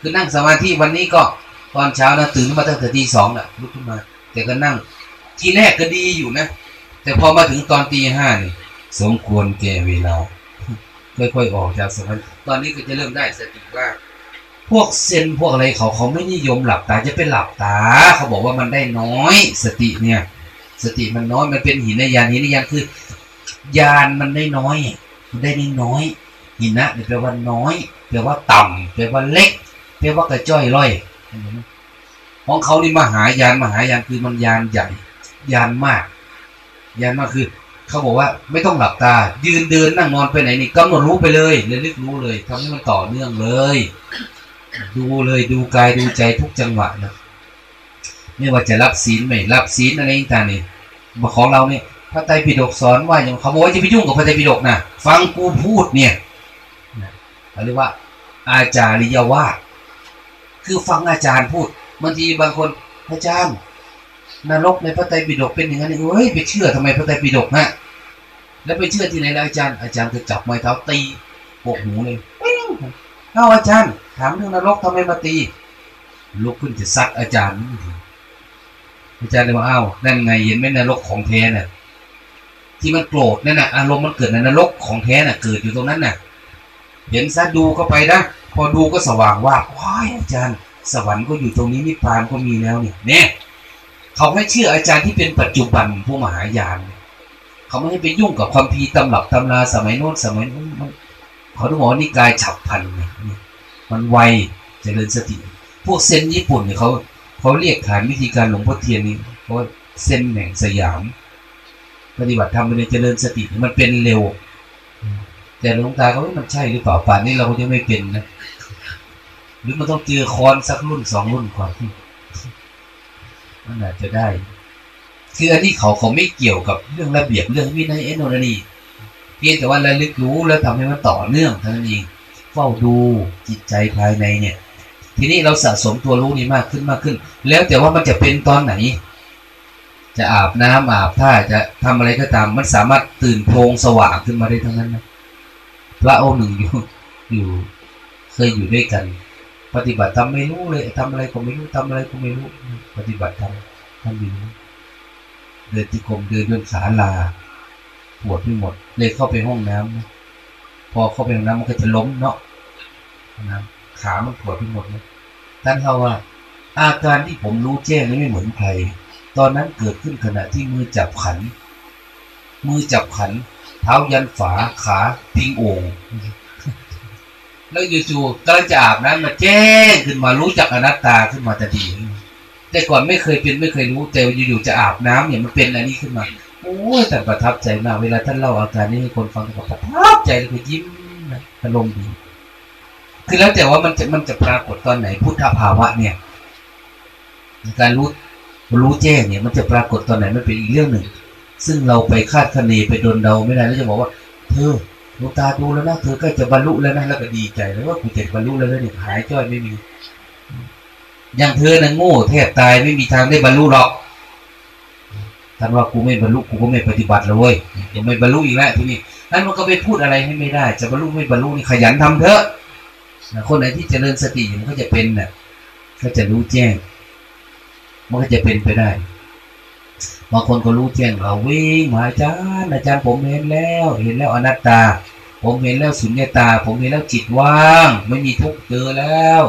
คือนั่งสมาธิวันนี้ก็ตอนเช้านะตื่นมาตั้งแต่ตีสองน่ะลุกขึ้นมา แต่ก็นั่งทีแรกก็ดีอยู่นะ แต่พอมาถึงตอนตีห้านี่สมควรแก่เวลาค่อยๆออกจากสมาธิตอนนี้ก็จะเริ่มได้สติว่า พวกเซนพวกอะไรเขาเขาไม่นิยมหลับตาจะเป็นหลับตา เขาบอกว่ามันได้น้อย สติเนี่ย สติมันน้อยมันเป็นหินยานหินยานคือ ยานมันได้น้อยมันได้น้อย หินะเนี่ยแปลว่าน้อยแปลว่าต่ำแปลว่าเล็กแปลว่ากระจ้อยร่อยของเขานี่มหายานมหายานคือมันยานใหญ่ยานมาก ยานมากคือ เขาบอกว่าไม่ต้องหลับตา ยืนเดินนั่งนอนไปไหนนี่กำหนดรู้ไปเลยเลยลึกรู้เลยทำให้มันต่อเนื่องเลย ดูเลยดูกายดูใจทุกจังหวะนะไม่ว่าจะรับศีลไม่รับศีลอะไรต่างๆนี่ของเราเนี่ยพระไตรปิฎกสอนว่าอย่างเขาบอกว่าจะไปยุ่งกับพระไตรปิฎกนะฟังกูพูดเนี่ยเขาเรียกว่า อาจาริยวาคือฟังอาจารย์พูดบางทีบางคนอาจารย์นรกในพระไตรปิฎกเป็นอย่างนั้นเฮ้ยไปเชื่อทำไมพระไตรปิฎกนะแล้วไปเชื่อที่ไหนแล้วอาจารย์อาจารย์จะจับไม้เท้าตีปกหูเลย เอ้าอาจารย์ ถามเรื่องนรกทำไมมาตี ลุกขึ้นจะซัดอาจารย์ อาจารย์เลยว่าอ้าวนั่นไงเห็นไหมนรกของแท้น่ะ ที่มันโกรธนั่นน่ะอารมณ์มันเกิดในนรกของแท้น่ะ เกิดอยู่ตรงนั้นน่ะ เห็นซะดูเข้าไปนะพอดูก็สว่างว่าว้ายอาจารย์ สวรรค์ก็อยู่ตรงนี้นิพพานก็มีแล้วเนี่ยเนี่ยเขาไม่เชื่ออาจารย์ที่เป็นปัจจุบันผู้มหายาน เขาไม่ให้ไปยุ่งกับความพีตำหลับตำราสมัยโน้นสมัยนู้น เขาต้องบอกนี่กายฉับพันเนี่ยมันไวเจริญสติ พวกเซนญี่ปุ่นเนี่ยเขาเขาเรียกฐานวิธีการหลวงพ่อเทียนนี่เพราะเส้นแห่งสยาม ปฏิบัติธรรมในเจริญสติมันเป็นเร็ว แต่หลวงตาเขาว่ามันใช่หรือเปล่าป่านนี้เราก็ยังไม่เป็นนะ หรือมันต้องเจอคอนสักรุ่นสองรุ่นก่อนมันอาจจะได้ คืออันนี้เขาเขาไม่เกี่ยวกับเรื่องระเบียบเรื่องวินัยเอนโนนีเพียงแต่ว่าระลึกรู้แล้วทำให้มันต่อเนื่องเท่านั้นเองเฝ้าดูจิตใจภายในเนี่ย ทีนี้เราสะสมตัวรู้นี้มากขึ้นมากขึ้น แล้วแต่ว่ามันจะเป็นตอนไหน จะอาบน้ำอาบท่าจะทำอะไรก็ตาม มันสามารถตื่นโพลงสว่างขึ้นมาได้ทั้งนั้นนะพระองค์หนึ่งอยู่อยู่เคยอยู่ด้วยกัน ปฏิบัติทำไม่รู้เลยทำอะไรก็ไม่รู้ทำอะไรก็ไม่รู้ ปฏิบัติทำทำอยู่เดินที่กรมเดินจนขาลาปวดไปหมด เลยเข้าไปห้องน้ำนะพอเข้าไปห้องน้ำมันก็จะล้มเนาะนะขามันปวดไปหมดเลยท่านเขาว่า อาการที่ผมรู้แจ้งนี่ไม่เหมือนใคร ตอนนั้นเกิดขึ้นขณะที่มือจับขัน มือจับขัน เท้ายันฝาขาพิงโอ่งแล้วจู่ๆกำลังจะอาบน้ำมาแจ้งขึ้นมารู้จักอนัตตาขึ้นมาแต่ดี แต่ก่อนไม่เคยเป็นไม่เคยรู้แต่อยู่ๆจะอาบน้ำเนี่ยมันเป็นอะไรนี้ขึ้นมา โอ้ยแต่ประทับใจมากเวลาท่านเล่าอาการนี้คนฟังก็ประทับใจเลยยิ้มอารมณ์ดีคือแล้วแต่ว่ามันจะมันจะปรากฏตอนไหนพุทธภาวะเนี่ย การรู้รู้แจ้งเนี่ย มันจะปรากฏตอนไหนมันเป็นอีกเรื่องหนึ่ง ซึ่งเราไปคาดคะเนไปโดนเดาไม่ได้แล้วจะบอกว่า เธอลูตาดูแล้วนะเธอก็จะบรรลุแล้วนะแล้วก็ดีใจแล้วว่ากูจะบรรลุแล้วเนี่ยหายจ้อยไม่มี อย่างเธอนะโง่แทบตายไม่มีทางได้บรรลุหรอก ท่านว่ากูไม่บรรลุกูก็ไม่ปฏิบัติเลยเว้ยยังไม่บรรลุอีกแล้วทีนี้นั่นมันก็ไปพูดอะไรให้ไม่ได้ จะบรรลุไม่บรรลุนี่ขยันทำเถอะคนไหนที่เจริญสติมันก็จะเป็นเนี่ยก็จะรู้แจ้ง มันก็จะเป็นไปได้บางคนก็รู้แจ้งเราวิ่งมาอาจารย์อาจารย์ผมเห็นแล้ว เห็นแล้วอนัตตา ผมเห็นแล้วสุญญตา ผมเห็นแล้วจิตว่าง ไม่มีทุกข์เจอแล้ว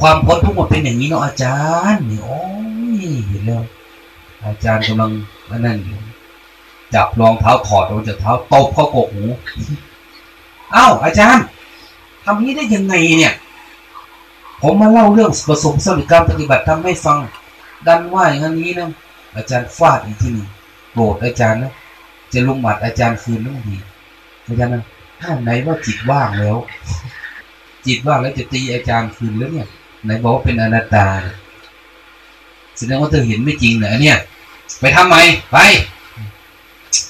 ความพ้นทุกข์หมดเป็นอย่างนี้เนาะอาจารย์นี่โอ้ยเห็นแล้ว อาจารย์กำลังนั่นจับรองเท้าถอดออกจากเท้าตบเข้ากกหูเอ้าอาจารย์ทำนี้ได้ยังไงเนี่ย ผมมาเล่าเรื่องประสบสริการปฏิบัติทำให้ฟัง ดันว่าอย่างนี้นะอาจารย์ฟาดอีกทีนึงโกรธอาจารย์นะจะลงหมัดอาจารย์คืนนั่งดีอาจารย์นะถ้าไหนว่าจิตว่างแล้ว จิตว่างแล้วจะตีอาจารย์คืนแล้วเนี่ยไหนบอกว่าเป็นอนัตตาแสดงว่าเธอเห็นไม่จริงเหรอเนี่ย ไปทำไมไป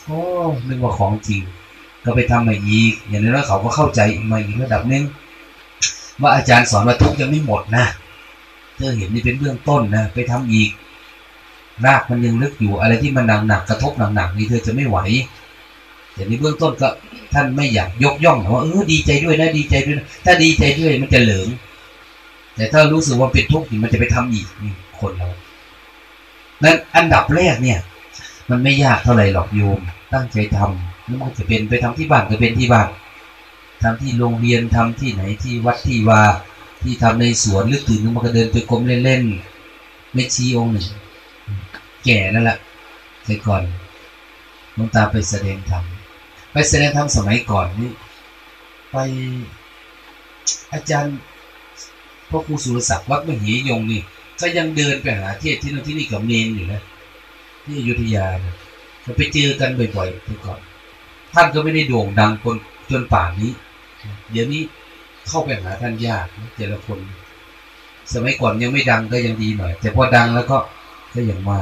โอ้นึกว่าของจริง ก็ไปทำใหมาอีก อย่างนี้แล้วเขาก็เข้าใจมาอีกระดับนึงว่าอาจารย์สอนว่าทุกยังไม่หมดนะเธอเห็นนี่เป็นเบื้องต้นนะไปทำอีกรากมันยังลึกอยู่อะไรที่มันหนักหนักกระทบหนักหนักนี่เธอจะไม่ไหวแต่ในเบื้องต้นก็ท่านไม่อยากยกย่องว่าเออดีใจด้วยนะดีใจด้วยนะถ้าดีใจด้วยมันจะเหลืองแต่ถ้ารู้สึกว่าเป็นทุกข์มันจะไปทำอีกนี่คนเรา นั้นอันดับแรกเนี่ย มันไม่ยากเท่าไหร่หรอกโยม ตั้งใจทำแล้วมันจะเป็นไปทำที่บ้านก็เป็นที่บ้านทำที่โรงเรียนทำที่ไหนที่วัดที่วาที่ทำในสวนหรือตื่นมันก็เดินไปกรมเล่นๆไม่ชี้องค์หนึ่ง แก่นั่นแหละแต่ก่อนลวงตาไปแสดงธรรมไปแสดงธรรมสมัยก่อนนี่ไปอาจารย์พ่อครูสุรศักดิ์วัดมเหยงนี่ ก็ยังเดินไปหาเทศที่นั่นที่นี่กับเนนอยู่นะที่อยุธยาเนี่ยจะไปเจอกันบ่อยๆแต่ก่อนท่านก็ไม่ได้โด่งดังคนจนป่านนี้ เดี๋ยวนี้เข้าไปหาท่านยากแต่ละคน สมัยก่อนยังไม่ดังก็ยังดีหน่อย แต่พอดังแล้วก็ก็อย่างว่า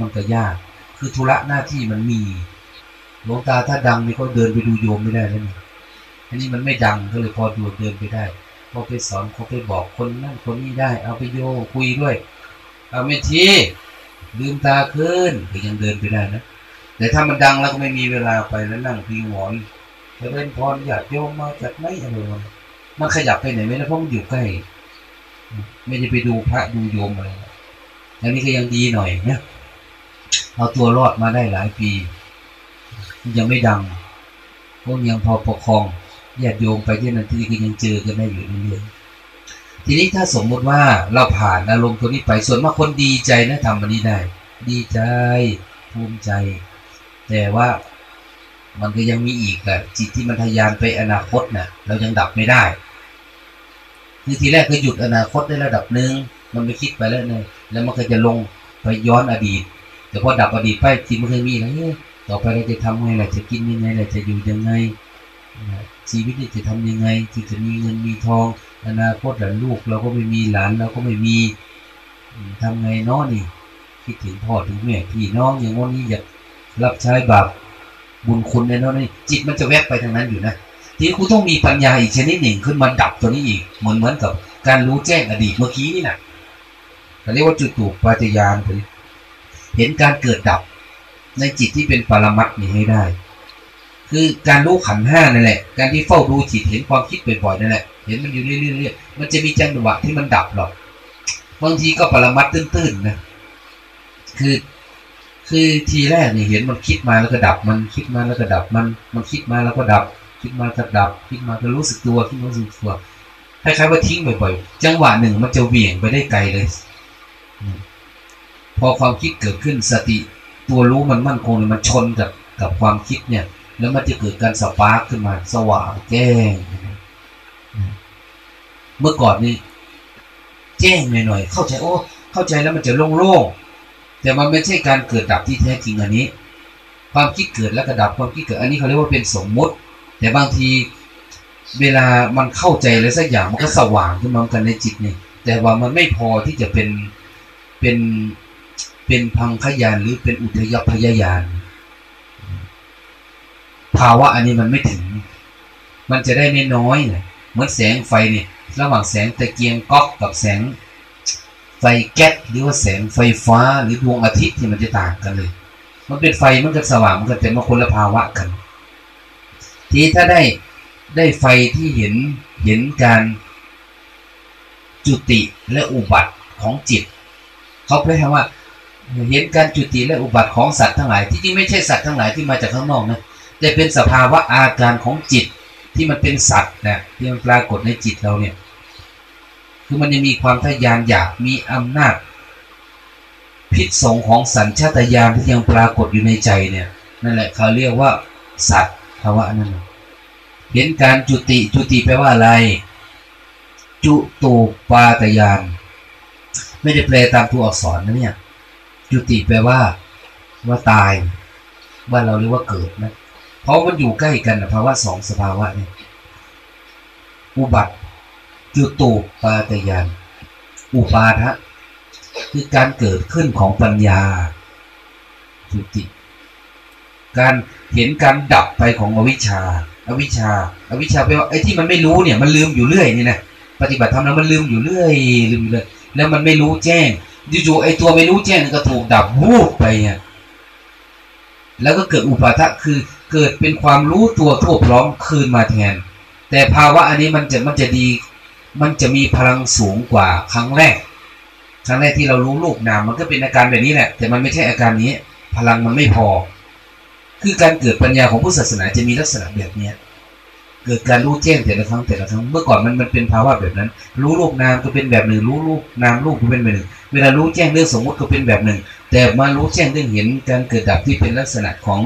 มันก็ยาก คือธุระหน้าที่มันมีหลวงตาถ้าดังนี่ก็เดินไปดูโยมไม่ได้แล้วนี่อันนี้มันไม่ดังก็เลยพอดูเดินไปได้ พอไปสอนเขาไปบอกคนนั่นคนนี้ได้ เอาไปโยคุยด้วย เอาไม่ทีลืมตาขึ้นก็ยังเดินไปได้นะแต่ถ้ามันดังแล้วก็ไม่มีเวลาไปแล้วนั่งพิงหมอนจะเป็นพรอยากโยมมาจากไหนอะไรมันมันขยับไปไหนไม่ได้เพราะมันอยู่ใกล้ไม่ได้ไปดูพระดูโยมอะไรอันนี้ก็ยังดีหน่อยเนี่ยเอาตัวรอดมาได้หลายปี ยังไม่ดังพวกยังพอปกครอง ญาติโยมไปที่นั่นที่นี่ก็ยังเจอกันได้อยู่เรื่อยๆทีนี้ถ้าสมมุติว่าเราผ่านอารมณ์ตัวนี้ไปส่วนมากคนดีใจนะทำมันนี้ได้ ดีใจภูมิใจ แต่ว่ามันก็ยังมีอีกอะจิตที่มันทยานไปอนาคตนะ่ะ เรายังดับไม่ได้คือทีแรกก็หยุดอนาคตได้ระดับหนึ่งมันไม่คิดไปแล้วเนี่ยแล้วมันก็จะลงไปย้อนอดีต แต่พอดับอดีตไปจิตมันเคยมีแล้วต่อไปเราจะทำไงเราจะกินยังไงเราจะอยู่ยังไง ชีวิตจะทำยังไงที่จะมีเงินมีทอง อนาคตหลานลูกเราก็ไม่มีหลานเราก็ไม่มีทำไงน้อนี่ คิดถึงพ่อถึงแม่พี่น้องอย่างวันนี้อยากรับใช้บาปบุญคุณในน้องนี่จิตมันจะแวบไปทางนั้นอยู่นะทีนี้คุณต้องมีปัญญาอีกชนิดหนึ่งขึ้นมาดับตัวนี้อีกเหมือนเหมือนกับการรู้แจ้งอดีตเมื่อกี้นี่นะเขาเรียกว่าจุดตูปาจยานถึงเห็นการเกิดดับในจิตที่เป็นปรมัตนี่ให้ได้ คือการรู้ขันห้านั่นแหละ การที่เฝ้าดูจิตเห็นความคิดบ่อยๆนั่นแหละ เห็นมันอยู่เรื่อยๆมันจะมีจังหวะที่มันดับหรอก บางทีก็ปรมัตตื้นๆนะ คือ คือทีแรกเนี่ยเห็นมันคิดมาแล้วก็ดับ มันคิดมาแล้วก็ดับ มัน มันคิดมาแล้วก็ดับ คิดมาก็ดับ คิดมาก็รู้สึกตัว คิดมารู้สึกตัว คล้ายๆว่าทิ้งบ่อยๆ จังหวะหนึ่งมันจะเหวี่ยงไปได้ไกลเลย พอความคิดเกิดขึ้นสติ ตัวรู้มันมั่นคงมันชนกับกับความคิดเนี่ย แล้วมันจะเกิดการสปาร์กขึ้นมาสว่างแจ้ง เมื่อก่อนนี่แจ้งหน่อยๆเข้าใจโอ้ เข้าใจแล้วมันจะโล่งๆแต่มันไม่ใช่การเกิดดับที่แท้จริงอันนี้ ความคิดเกิดแล้วก็ดับความคิดเกิด อันนี้เขาเรียกว่าเป็นสมมติ แต่บางทีเวลามันเข้าใจอะไรสักอย่างมันก็สว่างขึ้นมากันในจิตนี่แต่ว่ามันไม่พอที่จะเป็นเป็นเป็นพังขยานหรือเป็นอุทยพยายาน ภาวะอันนี้มันไม่ถึง มันจะได้ไน้อยเลยเหมือนแสงไฟเนี่ยระหว่างแสงตะเกียงก๊อกกับแสงไฟแก๊สหรือว่าแสงไฟฟ้าหรือดวงอาทิตย์ที่มันจะต่างกันเลย มันเป็นไฟมันก็สว่างมันก็แต่มาคนละภาวะกัน ทีถ้าได้ได้ไฟที่เห็นเห็นการจุติและอุบัติของจิต เขาแปลว่าเห็นการจุติและอุบัติของสัตว์ทั้งหลาย ที่จริงไม่ใช่สัตว์ทั้งหลายที่มาจากข้างนอกนะ แต่เป็นสภาวะอาการของจิตที่มันเป็นสัตว์นะที่มันปรากฏในจิตเราเนี่ย คือมันยังมีความทยานอยากมีอำนาจ พิษสงของสัญชาตญาณที่ยังปรากฏอยู่ในใจเนี่ยนั่นแหละเขาเรียกว่า สัตว์ภาวะนั่นเห็นการจุติจุติแปลว่าอะไร จุตูปาตยาน ไม่ได้แปลตามตัวอักษรนะเนี่ย จุติแปลว่า ว่าตายบ้านเราเรียกว่าเกิดนะ เพราะมันอยู่ใกล้กันนะภาวะสองสภาวะเนี่ยอุบัติจุตูปาตยาน อุปาทะคือการเกิดขึ้นของปัญญาจุติ การเห็นการดับไปของอวิชชา อวิชชา อวิชชาแปลว่าไอ้ที่มันไม่รู้เนี่ยมันลืมอยู่เรื่อยนี่นะปฏิบัติธรรมแล้วมันลืมอยู่เรื่อยลืมอยู่เลยแล้วมันไม่รู้แจ้งอยู่ๆไอ้ตัวไม่รู้แจ้งก็ถูกดับวูบไปอะแล้วก็เกิดอุปาทะคือ เกิดเป็นความรู้ตัวทั่วพร้อมคืนมาแทน แต่ภาวะอันนี้มันจะมันจะดี มันจะมีพลังสูงกว่าครั้งแรก ครั้งแรกที่เรารู้ลูกนามมันก็เป็นอาการแบบนี้แหละ แต่มันไม่ใช่อาการนี้ พลังมันไม่พอ คือการเกิดปัญญาของพุทธศาสนาจะมีลักษณะแบบเนี้ยเกิดการรู้แจ้งแต่ละครั้งแต่ละครั้งเมื่อก่อนมันมันเป็นภาวะแบบนั้น รู้รูปนามก็เป็นแบบหนึ่ง รู้รูปนามรูปก็เป็นแบบหนึ่ง เวลารู้แจ้งเรื่องสมมติก็เป็นแบบหนึ่ง แต่มารู้แจ้งเรื่องเห็นการเกิดดับที่เป็นลักษณะของ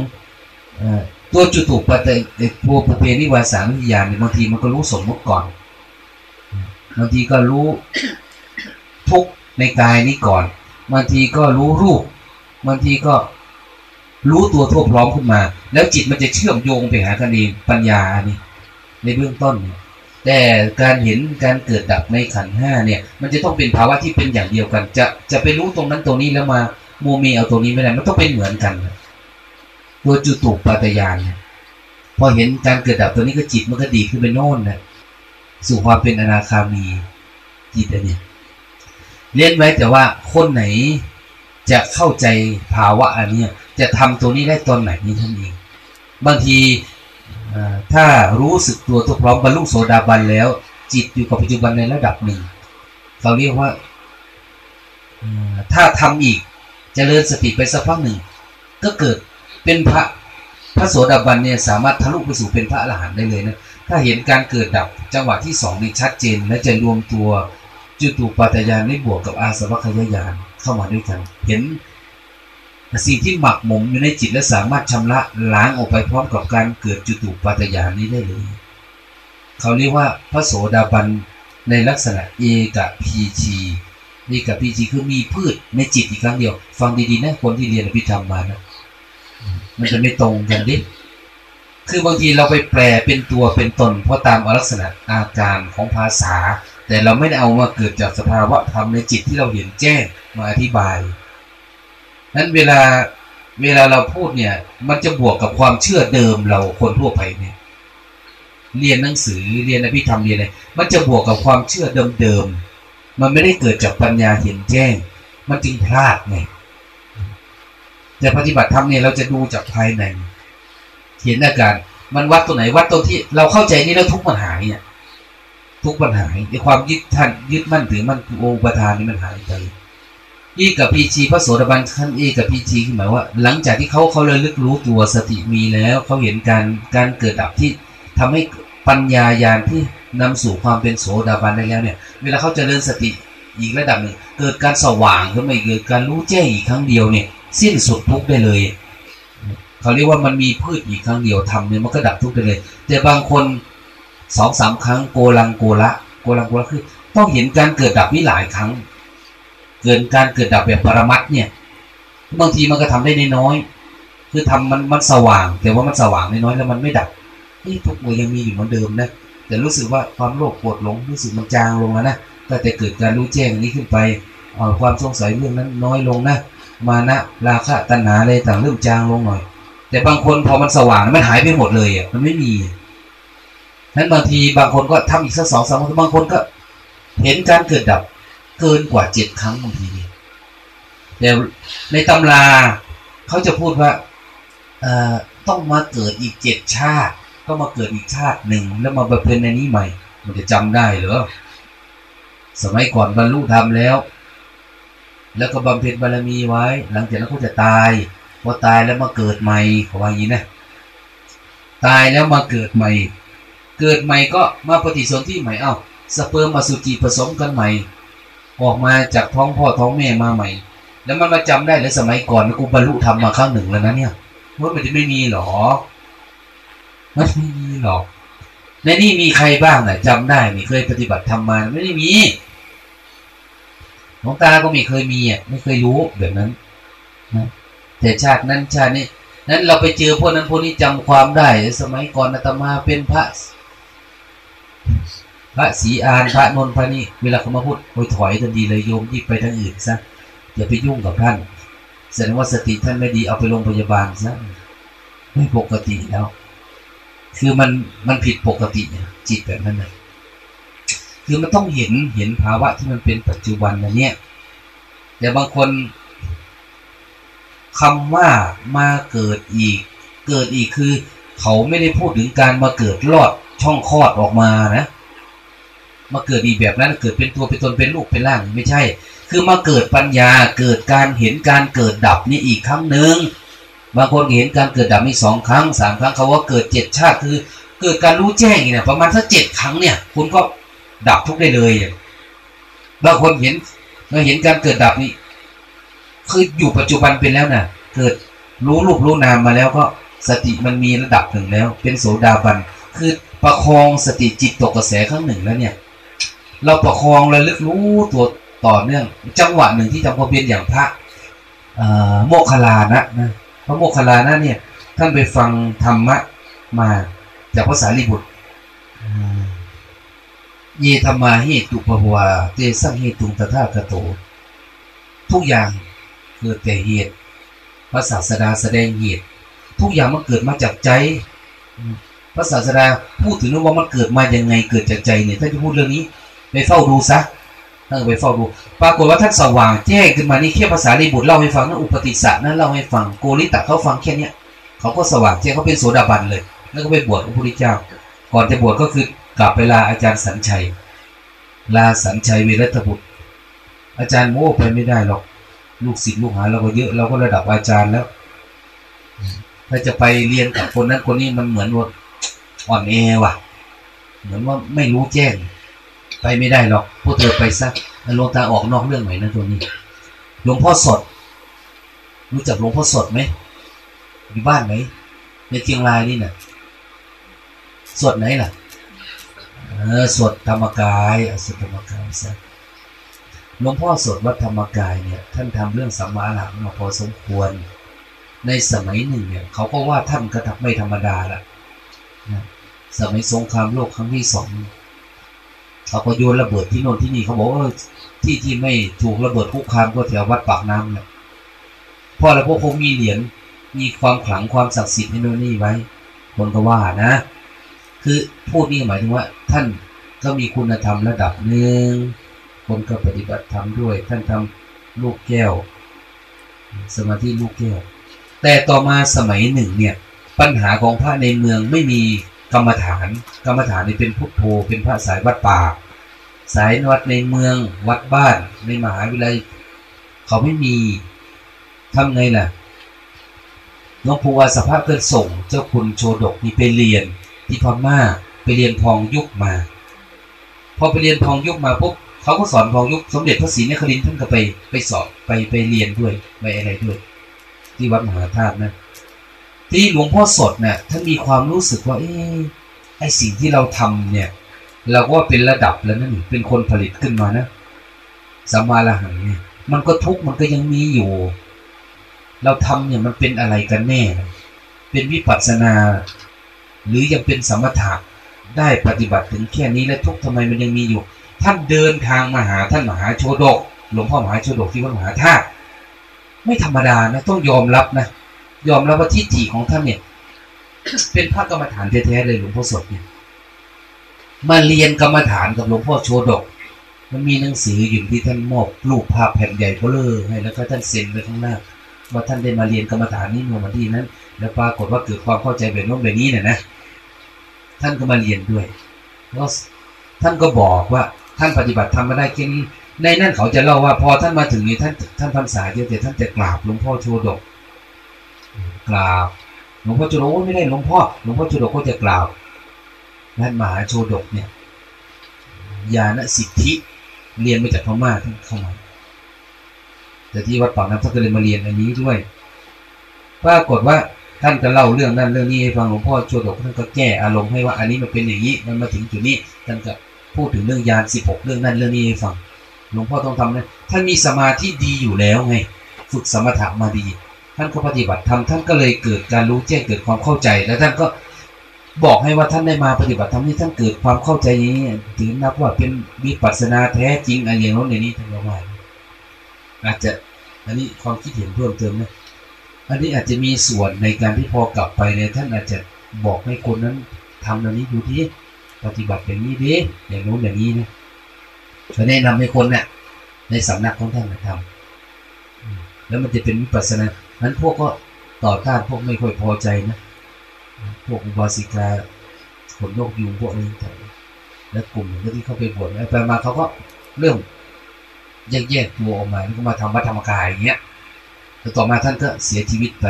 ตัวจุตุปัตตตัวปุเพนิวาสาวิญญาณบางทีมันก็รู้สมมติก่อน บางทีก็รู้ทุกในกายนี้ก่อน บางทีก็รู้รูป บางทีก็รู้ตัวทั่วพร้อมขึ้นมา แล้วจิตมันจะเชื่อมโยงไปหากันเองปัญญานนี้ในเบื้องต้น แต่การเห็นการเกิดดับในขันห้าเนี่ย มันจะต้องเป็นภาวะที่เป็นอย่างเดียวกัน จะจะไปรู้ตรงนั้นตรงนี้แล้วมาโมเมเอาตรงนี้ไม่ได้มันต้องเป็นเหมือนกัน ตัวจุตุปัตยานพอเห็นการเกิดดับตัวนี้ก็จิตมันก็ดีขึ้นไปโน่นนะสู่ความเป็นอนาคามีจิตอันนี้เล่นไว้แต่ว่าคนไหนจะเข้าใจภาวะอันนี้จะทำตัวนี้ได้ตอนไหนนี้ท่านเอง บางทีถ้ารู้สึกตัวทุกพร้อมบรรลุโสดาบันแล้ว จิตอยู่กับปัจจุบันในระดับหนึ่งเขาเรียกว่าถ้าทำอีกจเจริญสติไปสักพักหนึ่ง ก็เกิด เป็นพระพระโสดาบันเนี่ยสามารถทะลุไปสู่เป็นพระอรหันต์ได้เลยนะถ้าเห็นการเกิดดับจังหวะที่สองนี่ชัดเจน และจะรวมตัวจุตูปัตยานได้บวกกับอาสวัคยายานเข้ามาด้วยกันเห็นสิ่งที่หมักหมมอยู่ในจิตและสามารถชำระล้างออกไปพร้อมกับการเกิดจุตุปัตยานนี้ได้เลย เขาเรียกว่าพระโสดาบันในลักษณะเอกพีชีเอกพีชีคือมีพืชในจิตอีกครั้งเดียว ฟังดีๆนะคนที่เรียนอภิธรรมมานะ มันจะไม่ตรงกันดิคือบางทีเราไปแปลเป็นตัวเป็นตน เพราะตามลักษณะอาการของภาษา แต่เราไม่ได้เอามาเกิดจากสภาวะธรรมในจิตที่เราเห็นแจ้งมาอธิบายนั้นเวลาเวลาเราพูดเนี่ย มันจะบวกกับความเชื่อเดิมเราคนทั่วไปเนี่ย เรียนหนังสือเรียนอภิธรรมเรียนอะไรมันจะบวกกับความเชื่อเดิมๆมันไม่ได้เกิดจากปัญญาเห็นแจ้ง มันจึงพลาดไง แต่ปฏิบัติธรรมเนี่ยเราจะดูจากภายในเห็นอาการมันวัดตัวไหนวัดตัวที่เราเข้าใจนี่แล้วทุกปัญหาเนี่ย ทุกปัญหาในความยึดท่านยึดมั่นถือมั่นโอปทานนี่มันหายไปอีกับพีจีพระโสดาบันขั้นอีกับพีจีคือหมายว่า หลังจากที่เขาเขาเลยลึกรู้ตัวสติมีแล้วเขาเห็นการการเกิดดับที่ทำให้ปัญญายาณที่นำสู่ความเป็นโสดาบันได้แล้วเนี่ย เวลาเขาจเจริญสติอีกระดับหนึ่งเกิดการสว่างขึ้นมาเกิดการรู้แจ้งอีกครั้งเดียวเนี่ย สิ้นสุดทุกได้เลยเขาเรียกว่ามันมีพืชอีกครั้งเดียวทำเนี่ยมันก็ดับทุกได้เลย แต่บางคนสองสามครั้งโกลังโกละโกลังโกละคือ ต้องเห็นการเกิดดับนี้หลายครั้ง เกินการเกิดดับแบบปรมัตเนี่ยบางทีมันก็ทำได้น้อยคือทำมันมันสว่าง แต่ว่ามันสว่างน้อยแล้วมันไม่ดับนี่ทุกมือยังมีอยู่เหมือนเดิมนะแต่รู้สึกว่าความโลภโกรธหลงรู้สึกมันจางลงแล้วนะก็แต่เกิดการรู้แจ้งนี้ขึ้นไปความสงสัยเรื่องนั้นน้อยลงนะ มานะราคะตัณหาอะไรต่างเริ่มจางลงหน่อย แต่บางคนพอมันสว่างมันหายไปหมดเลยอะมันไม่มีนั้นบางทีบางคนก็ทำอีกสักสองสามบางคนก็ เห็นการเกิดดับเกินกว่าเจ็ดครั้งบางทีแต่ในตำราเขาจะพูดว่าต้องมาเกิดอีกเจ็ดชาติต้องมาเกิดอีกชาติหนึ่งแล้วมาบำเพ็ญในนี้ใหม่ มันจะจำได้หรือสมัยก่อนบรรลุธรรมแล้ว แล้วก็บำเพ็ญบารมีไว้ หลังจากนั้นก็จะตายพอตายแล้วมาเกิดใหม่เขาว่าอย่างนี้นะตายแล้วมาเกิดใหม่ เกิดใหม่ก็มาปฏิสนธิใหม่เอ้าสเปิร์มอสุจิผสมกันใหม่ ออกมาจากท้องพ่อท้องแม่มาใหม่ แล้วมันมาจำได้เลยสมัยก่อนกูบรรลุธรรมมาครั้งหนึ่งแล้วนะเนี่ยว่ามันจะไม่มีหรอมันไม่มีหรอกในนี่มีใครบ้างน่ะจำได้มีเคยปฏิบัติธรรมมาไม่ได้มี หลวงตาก็ไม่เคยมีอะไม่เคยรู้แบบนั้นนะแต่ชาตินั้นชาตินี้นั้นเราไปเจอพวกนั้นพวกนี้จำความได้ สมัยก่อนอาตมาเป็นพระ พระศรีอานพระนนท์พระนี่เวลาเขามาพูดโอยถอยทันทีเลยโยมที่ไปทางอื่นซะอย่าไปยุ่งกับท่านแสดงว่าสติท่านไม่ดีเอาไปโรงพยาบาลซะไม่ปกติแล้ว คือมันมันผิดปกติจิตแบบนั้นเลย คือมันต้องเห็นเห็นภาวะที่มันเป็นปัจจุบันนะเนี่ยแต่บางคนคำว่ามาเกิดอีก เกิดอีกคือ เขาไม่ได้พูดถึงการมาเกิดรอดช่องคลอดออกมานะ มาเกิดอีกแบบนั้นเกิดเป็นตัวเป็นตนเป็นลูกเป็นร่างไม่ใช่ คือมาเกิดปัญญาเกิดการเห็นการเกิดดับนี่อีกครั้งหนึ่งบางคนเห็นการเกิดดับนี่สองครั้งสามครั้งเขาว่าเกิดเจ็ดชาติคือ เกิดการรู้แจ้งเนี่ยประมาณสักเจ็ดครั้งเนี่ย คุณก็ ดับทุกได้เลยบางคนเห็นมาเห็นการเกิดดับนี่คืออยู่ปัจจุบันเป็นแล้วนะ่ะ เกิดรู้รูปรู้นามมาแล้วก็สติมันมีระดับหนึ่งแล้ว เป็นโสดาบัน คือประคองสติจิตตกกระแสครั้งหนึ่งแล้วเนี่ย เราประคองระลึกรู้ตัวต่อเนื่อง จังหวะหนึ่งที่จำพอเป็นอย่างพระโมคคลานะนะพระโมคคลลานะเนี่ย ท่านไปฟังธรรมะมาจากภาษาลิบุตร เยธรรมาเหตุปภวาเตสังเหตุตถาคโต ทุกอย่างเกิดแต่เหตุพระศาสดาแสดงเหตุ ทุกอย่างมันเกิดมาจากใจพระศาสดาพูดถึงว่ามันเกิดมายังไงเกิดจากใจเนี่ยถ้าจะพูดเรื่องนี้ไปเฝ้าดูซะท่านไปเฝ้าดู ปรากฏว่าท่านสว่างแจ้งขึ้นมานี่แค่ภาษาลีบุตรเล่าให้ฟังนั่นอุปติสสะนั่นเล่าให้ฟังโกริตะเขาฟังแค่เนี้ยเขาก็สว่างแจ้งเขาเป็นโสดาบันเลย แล้วก็ไปบวชพระพุทธเจ้า ก่อนจะบวชก็คือ กลับไปลาอาจารย์สัญชัย ลาสัญชัยเวรัตบุตร อาจารย์โม้ไปไม่ได้หรอก ลูกศิษย์ลูกหาเราก็เยอะเราก็ระดับอาจารย์แล้ว ถ้าจะไปเรียนกับคนนั้นคนนี้มันเหมือนว่าอ่อนแอว่ะ เหมือนว่าไม่รู้แจ้ง ไปไม่ได้หรอกพวกเธอไปซะหลวงตาออกนอกเรื่องหน่อยนะตัวนี้หลวงพ่อสด รู้จักหลวงพ่อสดไหมอยู่บ้านไหมในเชียงรายนี่นะ่ะสวดไหนล่ะ เออสวดธรรมกายสวดธรรมกายซะหลวงพ่อสวดวัดธรรมกายเนี่ย ท่านทำเรื่องสัมมาหลังมาพอสมควร ในสมัยหนึ่งเนี่ยเขาก็ว่าท่านก็ทำไม่ธรรมดาละนะสมัยสงครามโลกครั้งที่สองเขาก็โยนระเบิดที่โน่นที่นี่เขาบอกว่าที่ที่ไม่ถูกระเบิดคุกคามก็แถววัดปากน้ำเนี่ยพ่อแล้วพวกคงมีเหรียญมีความขลังความศักดิ์สิทธิ์ในโน่นนี่ไว้ คนก็ว่านะ คือพูดนี่หมายถึงว่า ท่านก็มีคุณธรรมระดับหนึ่งคนก็ปฏิบัติธรรมด้วย ท่านทำลูกแก้ว สมาธิลูกแก้ว แต่ต่อมาสมัยหนึ่งเนี่ย ปัญหาของพระในเมืองไม่มีกรรมฐาน กรรมฐานนี่เป็นพุทโธ เป็นพระสายวัดป่า สายวัดในเมือง วัดบ้าน ในมหาวิทยาลัย เขาไม่มีทำไงล่ะน้องภูวาสภาพเกิดส่ง เจ้าคุณโชดกนี่ไปเรียน ที่พม่าไปเรียนพองยุคมา พอไปเรียนพองยุคมาปุ๊บเขาก็สอนพองยุคสมเด็จพระศรีนครินทร์ท่านก็ไปไปสอบไปไปเรียนด้วยไปอะไรด้วย ที่วัดมหาธาตุนะที่หลวงพ่อสดเนี่ยท่านมีความรู้สึกว่าเออไอสิ่งที่เราทำเนี่ย เราก็เป็นระดับแล้วนั่นเป็นคนผลิตขึ้นมานะสัมมาละหังเนี่ยมันก็ทุกมันก็ยังมีอยู่ เราทำเนี่ยมันเป็นอะไรกันแน่ เป็นวิปัสสนา หรือยังเป็นสมถะได้ปฏิบัติถึงแค่นี้แล้วทุกทำไมมันยังมีอยู่ ท่านเดินทางมาหาท่านมหาโชดกหลวงพ่อมหาโชดกที่วัดมหาธาตุไม่ธรรมดานะต้องยอมรับนะยอมรับว่าทิฏฐิของท่านเนี่ย เป็นพระกรรมฐานแท้ๆเลยหลวงพ่อสดเนี่ยมาเรียนกรรมฐานกับหลวงพ่อโชดก มันมีหนังสืออยู่ที่ท่านมอบรูปภาพแผ่นใหญ่เบลอให้แล้วก็ท่านเซ็นไว้ข้างหน้าว่าท่านได้มาเรียนกรรมฐานนี้เมื่อวันที่นั้น แล้วปรากฏว่าเกิดความเข้าใจแบบโน้นแบบนี้เนี่ยนะ ท่านก็มาเรียนด้วยแล้วท่านก็บอกว่าท่านปฏิบัติทำมาได้แค่นี้ ในนั้นเขาจะเล่าว่าพอท่านมาถึงนี้ท่านท่านพรรษาเดียวแต่ท่านจะกราบหลวงพ่อโชดกกล่าวหลวงพ่อจุดกไม่ได้หลวงพ่อหลวงพ่อจุดกก็จะกล่าวนั่นมหาโชดกเนี่ยญาณสิทธิเรียนมาจากพม่าท่านเข้ามาแต่ที่วัดป่าน้ำท่านก็เลยมาเรียนอันนี้ด้วยปรากฏว่า ท่านจะเล่าเรื่องนั้นเรื่องนี้ให้ฟังหลวงพ่อโชดกท่านก็แก้อารมณ์ให้ว่าอันนี้มันเป็นอย่างนี้มันมาถึงจุดนี้ท่านก็พูดถึงเรื่องยานสิบหกเรื่องนั้นเรื่องนี้ให้ฟังหลวงพ่อต้องทำนะท่านมีสมาธิดีอยู่แล้วไง ฝึกสมถะมาดี ท่านก็ปฏิบัติธรรมท่านก็เลยเกิดการรู้แจ้งเกิดความเข้าใจ แล้วท่านก็บอกให้ว่าท่านได้มาปฏิบัติธรรมนี่ท่านเกิดความเข้าใจนี้ถือนับว่าเป็นวิปัสสนาแท้จริงอะไรอย่างโน้นอย่างนี้ท่านก็ว่าอาจจะอันนี้ความคิดเห็นเพิ่มเติมนะ อันนี้อาจจะมีส่วนในการที่พอกลับไปเนี่ยท่านอาจจะบอกให้คนนั้นทำอันนี้ดูที่ปฏิบัติอย่างนี้ดิอย่างโน้นอย่างนี้นะจะแนะนำให้คนเนี่ยในสำนักของท่านทำแล้วมันจะเป็นวิปัสสนานั้นพวกก็ต่อต้านพวกไม่ค่อยพอใจนะ พวกอุบาสิกาขนนกยุงพวกนี้แต่แล้วกลุ่มที่เข้าไปบวชไปมาเขาก็เรื่องแยกแยกตัวออกมาแล้วก็มาทำวัดธรรมกายอย่างเงี้ย แต่ต่อมาท่านก็เสียชีวิตไป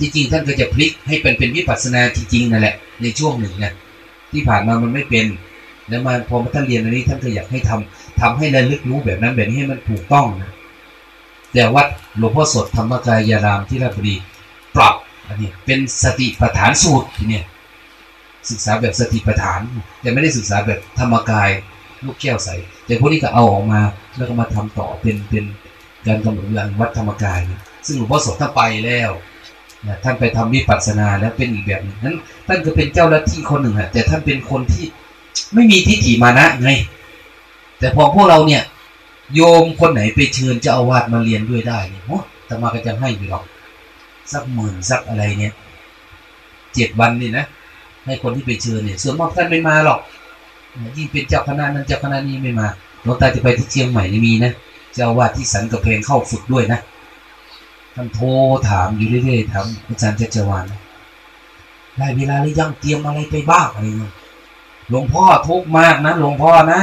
จริงๆท่านก็จะพลิกให้เป็นเป็นวิปัสสนาจริงๆนั่นแหละ ในช่วงหนึ่งนะที่ผ่านมามันไม่เป็น แล้วมาพอมาท่านเรียนอันนี้ท่านก็อยากให้ทำทำให้ระลึกรู้แบบนั้นแบบนี้ให้มันถูกต้องนะแต่วัดหลวงพ่อสดธรรมกายารามที่ราชบุรีปรับอันนี้เป็นสติปัฏฐานสูตรทีเนี่ยศึกษาแบบสติปัฏฐาน แต่ไม่ได้ศึกษาแบบธรรมกายลูกแก้วใส แต่พวกนี้ก็เอาออกมาแล้วก็มาทำต่อเป็นเป็น การกำหนดงวัดธรรมกาย ซึ่งหลวงพ่อสดท่านไปแล้วนะท่านไปทำวิปัสสนาแล้วเป็นอีกแบบนึงนั้นท่านก็เป็นเจ้าหน้าที่คนหนึ่งฮะแต่ท่านเป็นคนที่ไม่มีทิฏฐิมานะไง แต่พอพวกเราเนี่ย โยมคนไหนไปเชิญเจ้าอาวาสมาเรียนด้วยได้เนี่ยโอ้ธรรมาก็จะให้อยู่หรอกสักหมื่นสักอะไรเนี่ยเจ็ดวันนี่นะให้คนที่ไปเชิญเนี่ยส่วนมากท่านไม่มาหรอกยิ่งเป็นเจ้าคณะนั้นเจ้าคณะนี้ไม่มาหลวงตาจะไปที่เชียงใหม่นี่มีนะ เจ้าวาดที่สันกระเพงเข้าฝึกด้วยนะท่านโทรถามอยู่เรื่อยๆถามอาจารย์เจจวานได้เวลาหรือยังเตรียมอะไรไปบ้างอะไรเงี้ยหลวงพ่อทุกมากนะหลวงพ่อนะ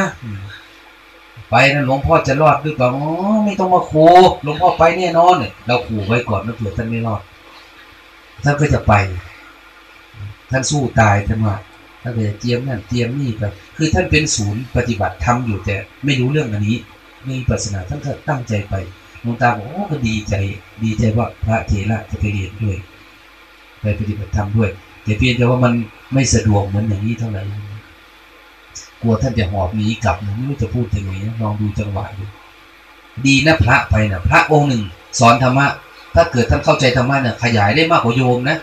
ไปนะหลวงพ่อจะรอดหรือเปล่าอ๋อไม่ต้องมาขู่หลวงพ่อไปแน่นอนเนี่ยเราขู่ไว้ก่อนนะเผื่อท่านไม่รอดท่านก็จะไป ท่านสู้ตายท่านว่าท่านจะเตรียมนั่นเตรียมนี่ไปคือท่านเป็นศูนย์ปฏิบัติธรรมอยู่แต่ไม่รู้เรื่องอันนี้ ม่มีปัสนาท่านก็ตั้งใจไปหลวงตาบอกโอ้ก็ดีใจดีใจว่าพระเถระจะไปเรียนด้วย ไปปฏิบัติธรรมด้วย แต่เพียงแต่ว่ามันไม่สะดวกเหมือนอย่างนี้เท่าไหร่กลัวท่านจะหอบหนีกลับไม่รู้จะพูดยังไงลองดูจังหวะดูดีนะพระไปนะพระองค์หนึ่ง สอนธรรมะถ้าเกิดท่านเข้าใจธรรมะเนี่ยขยายได้มากกว่าโยมนะ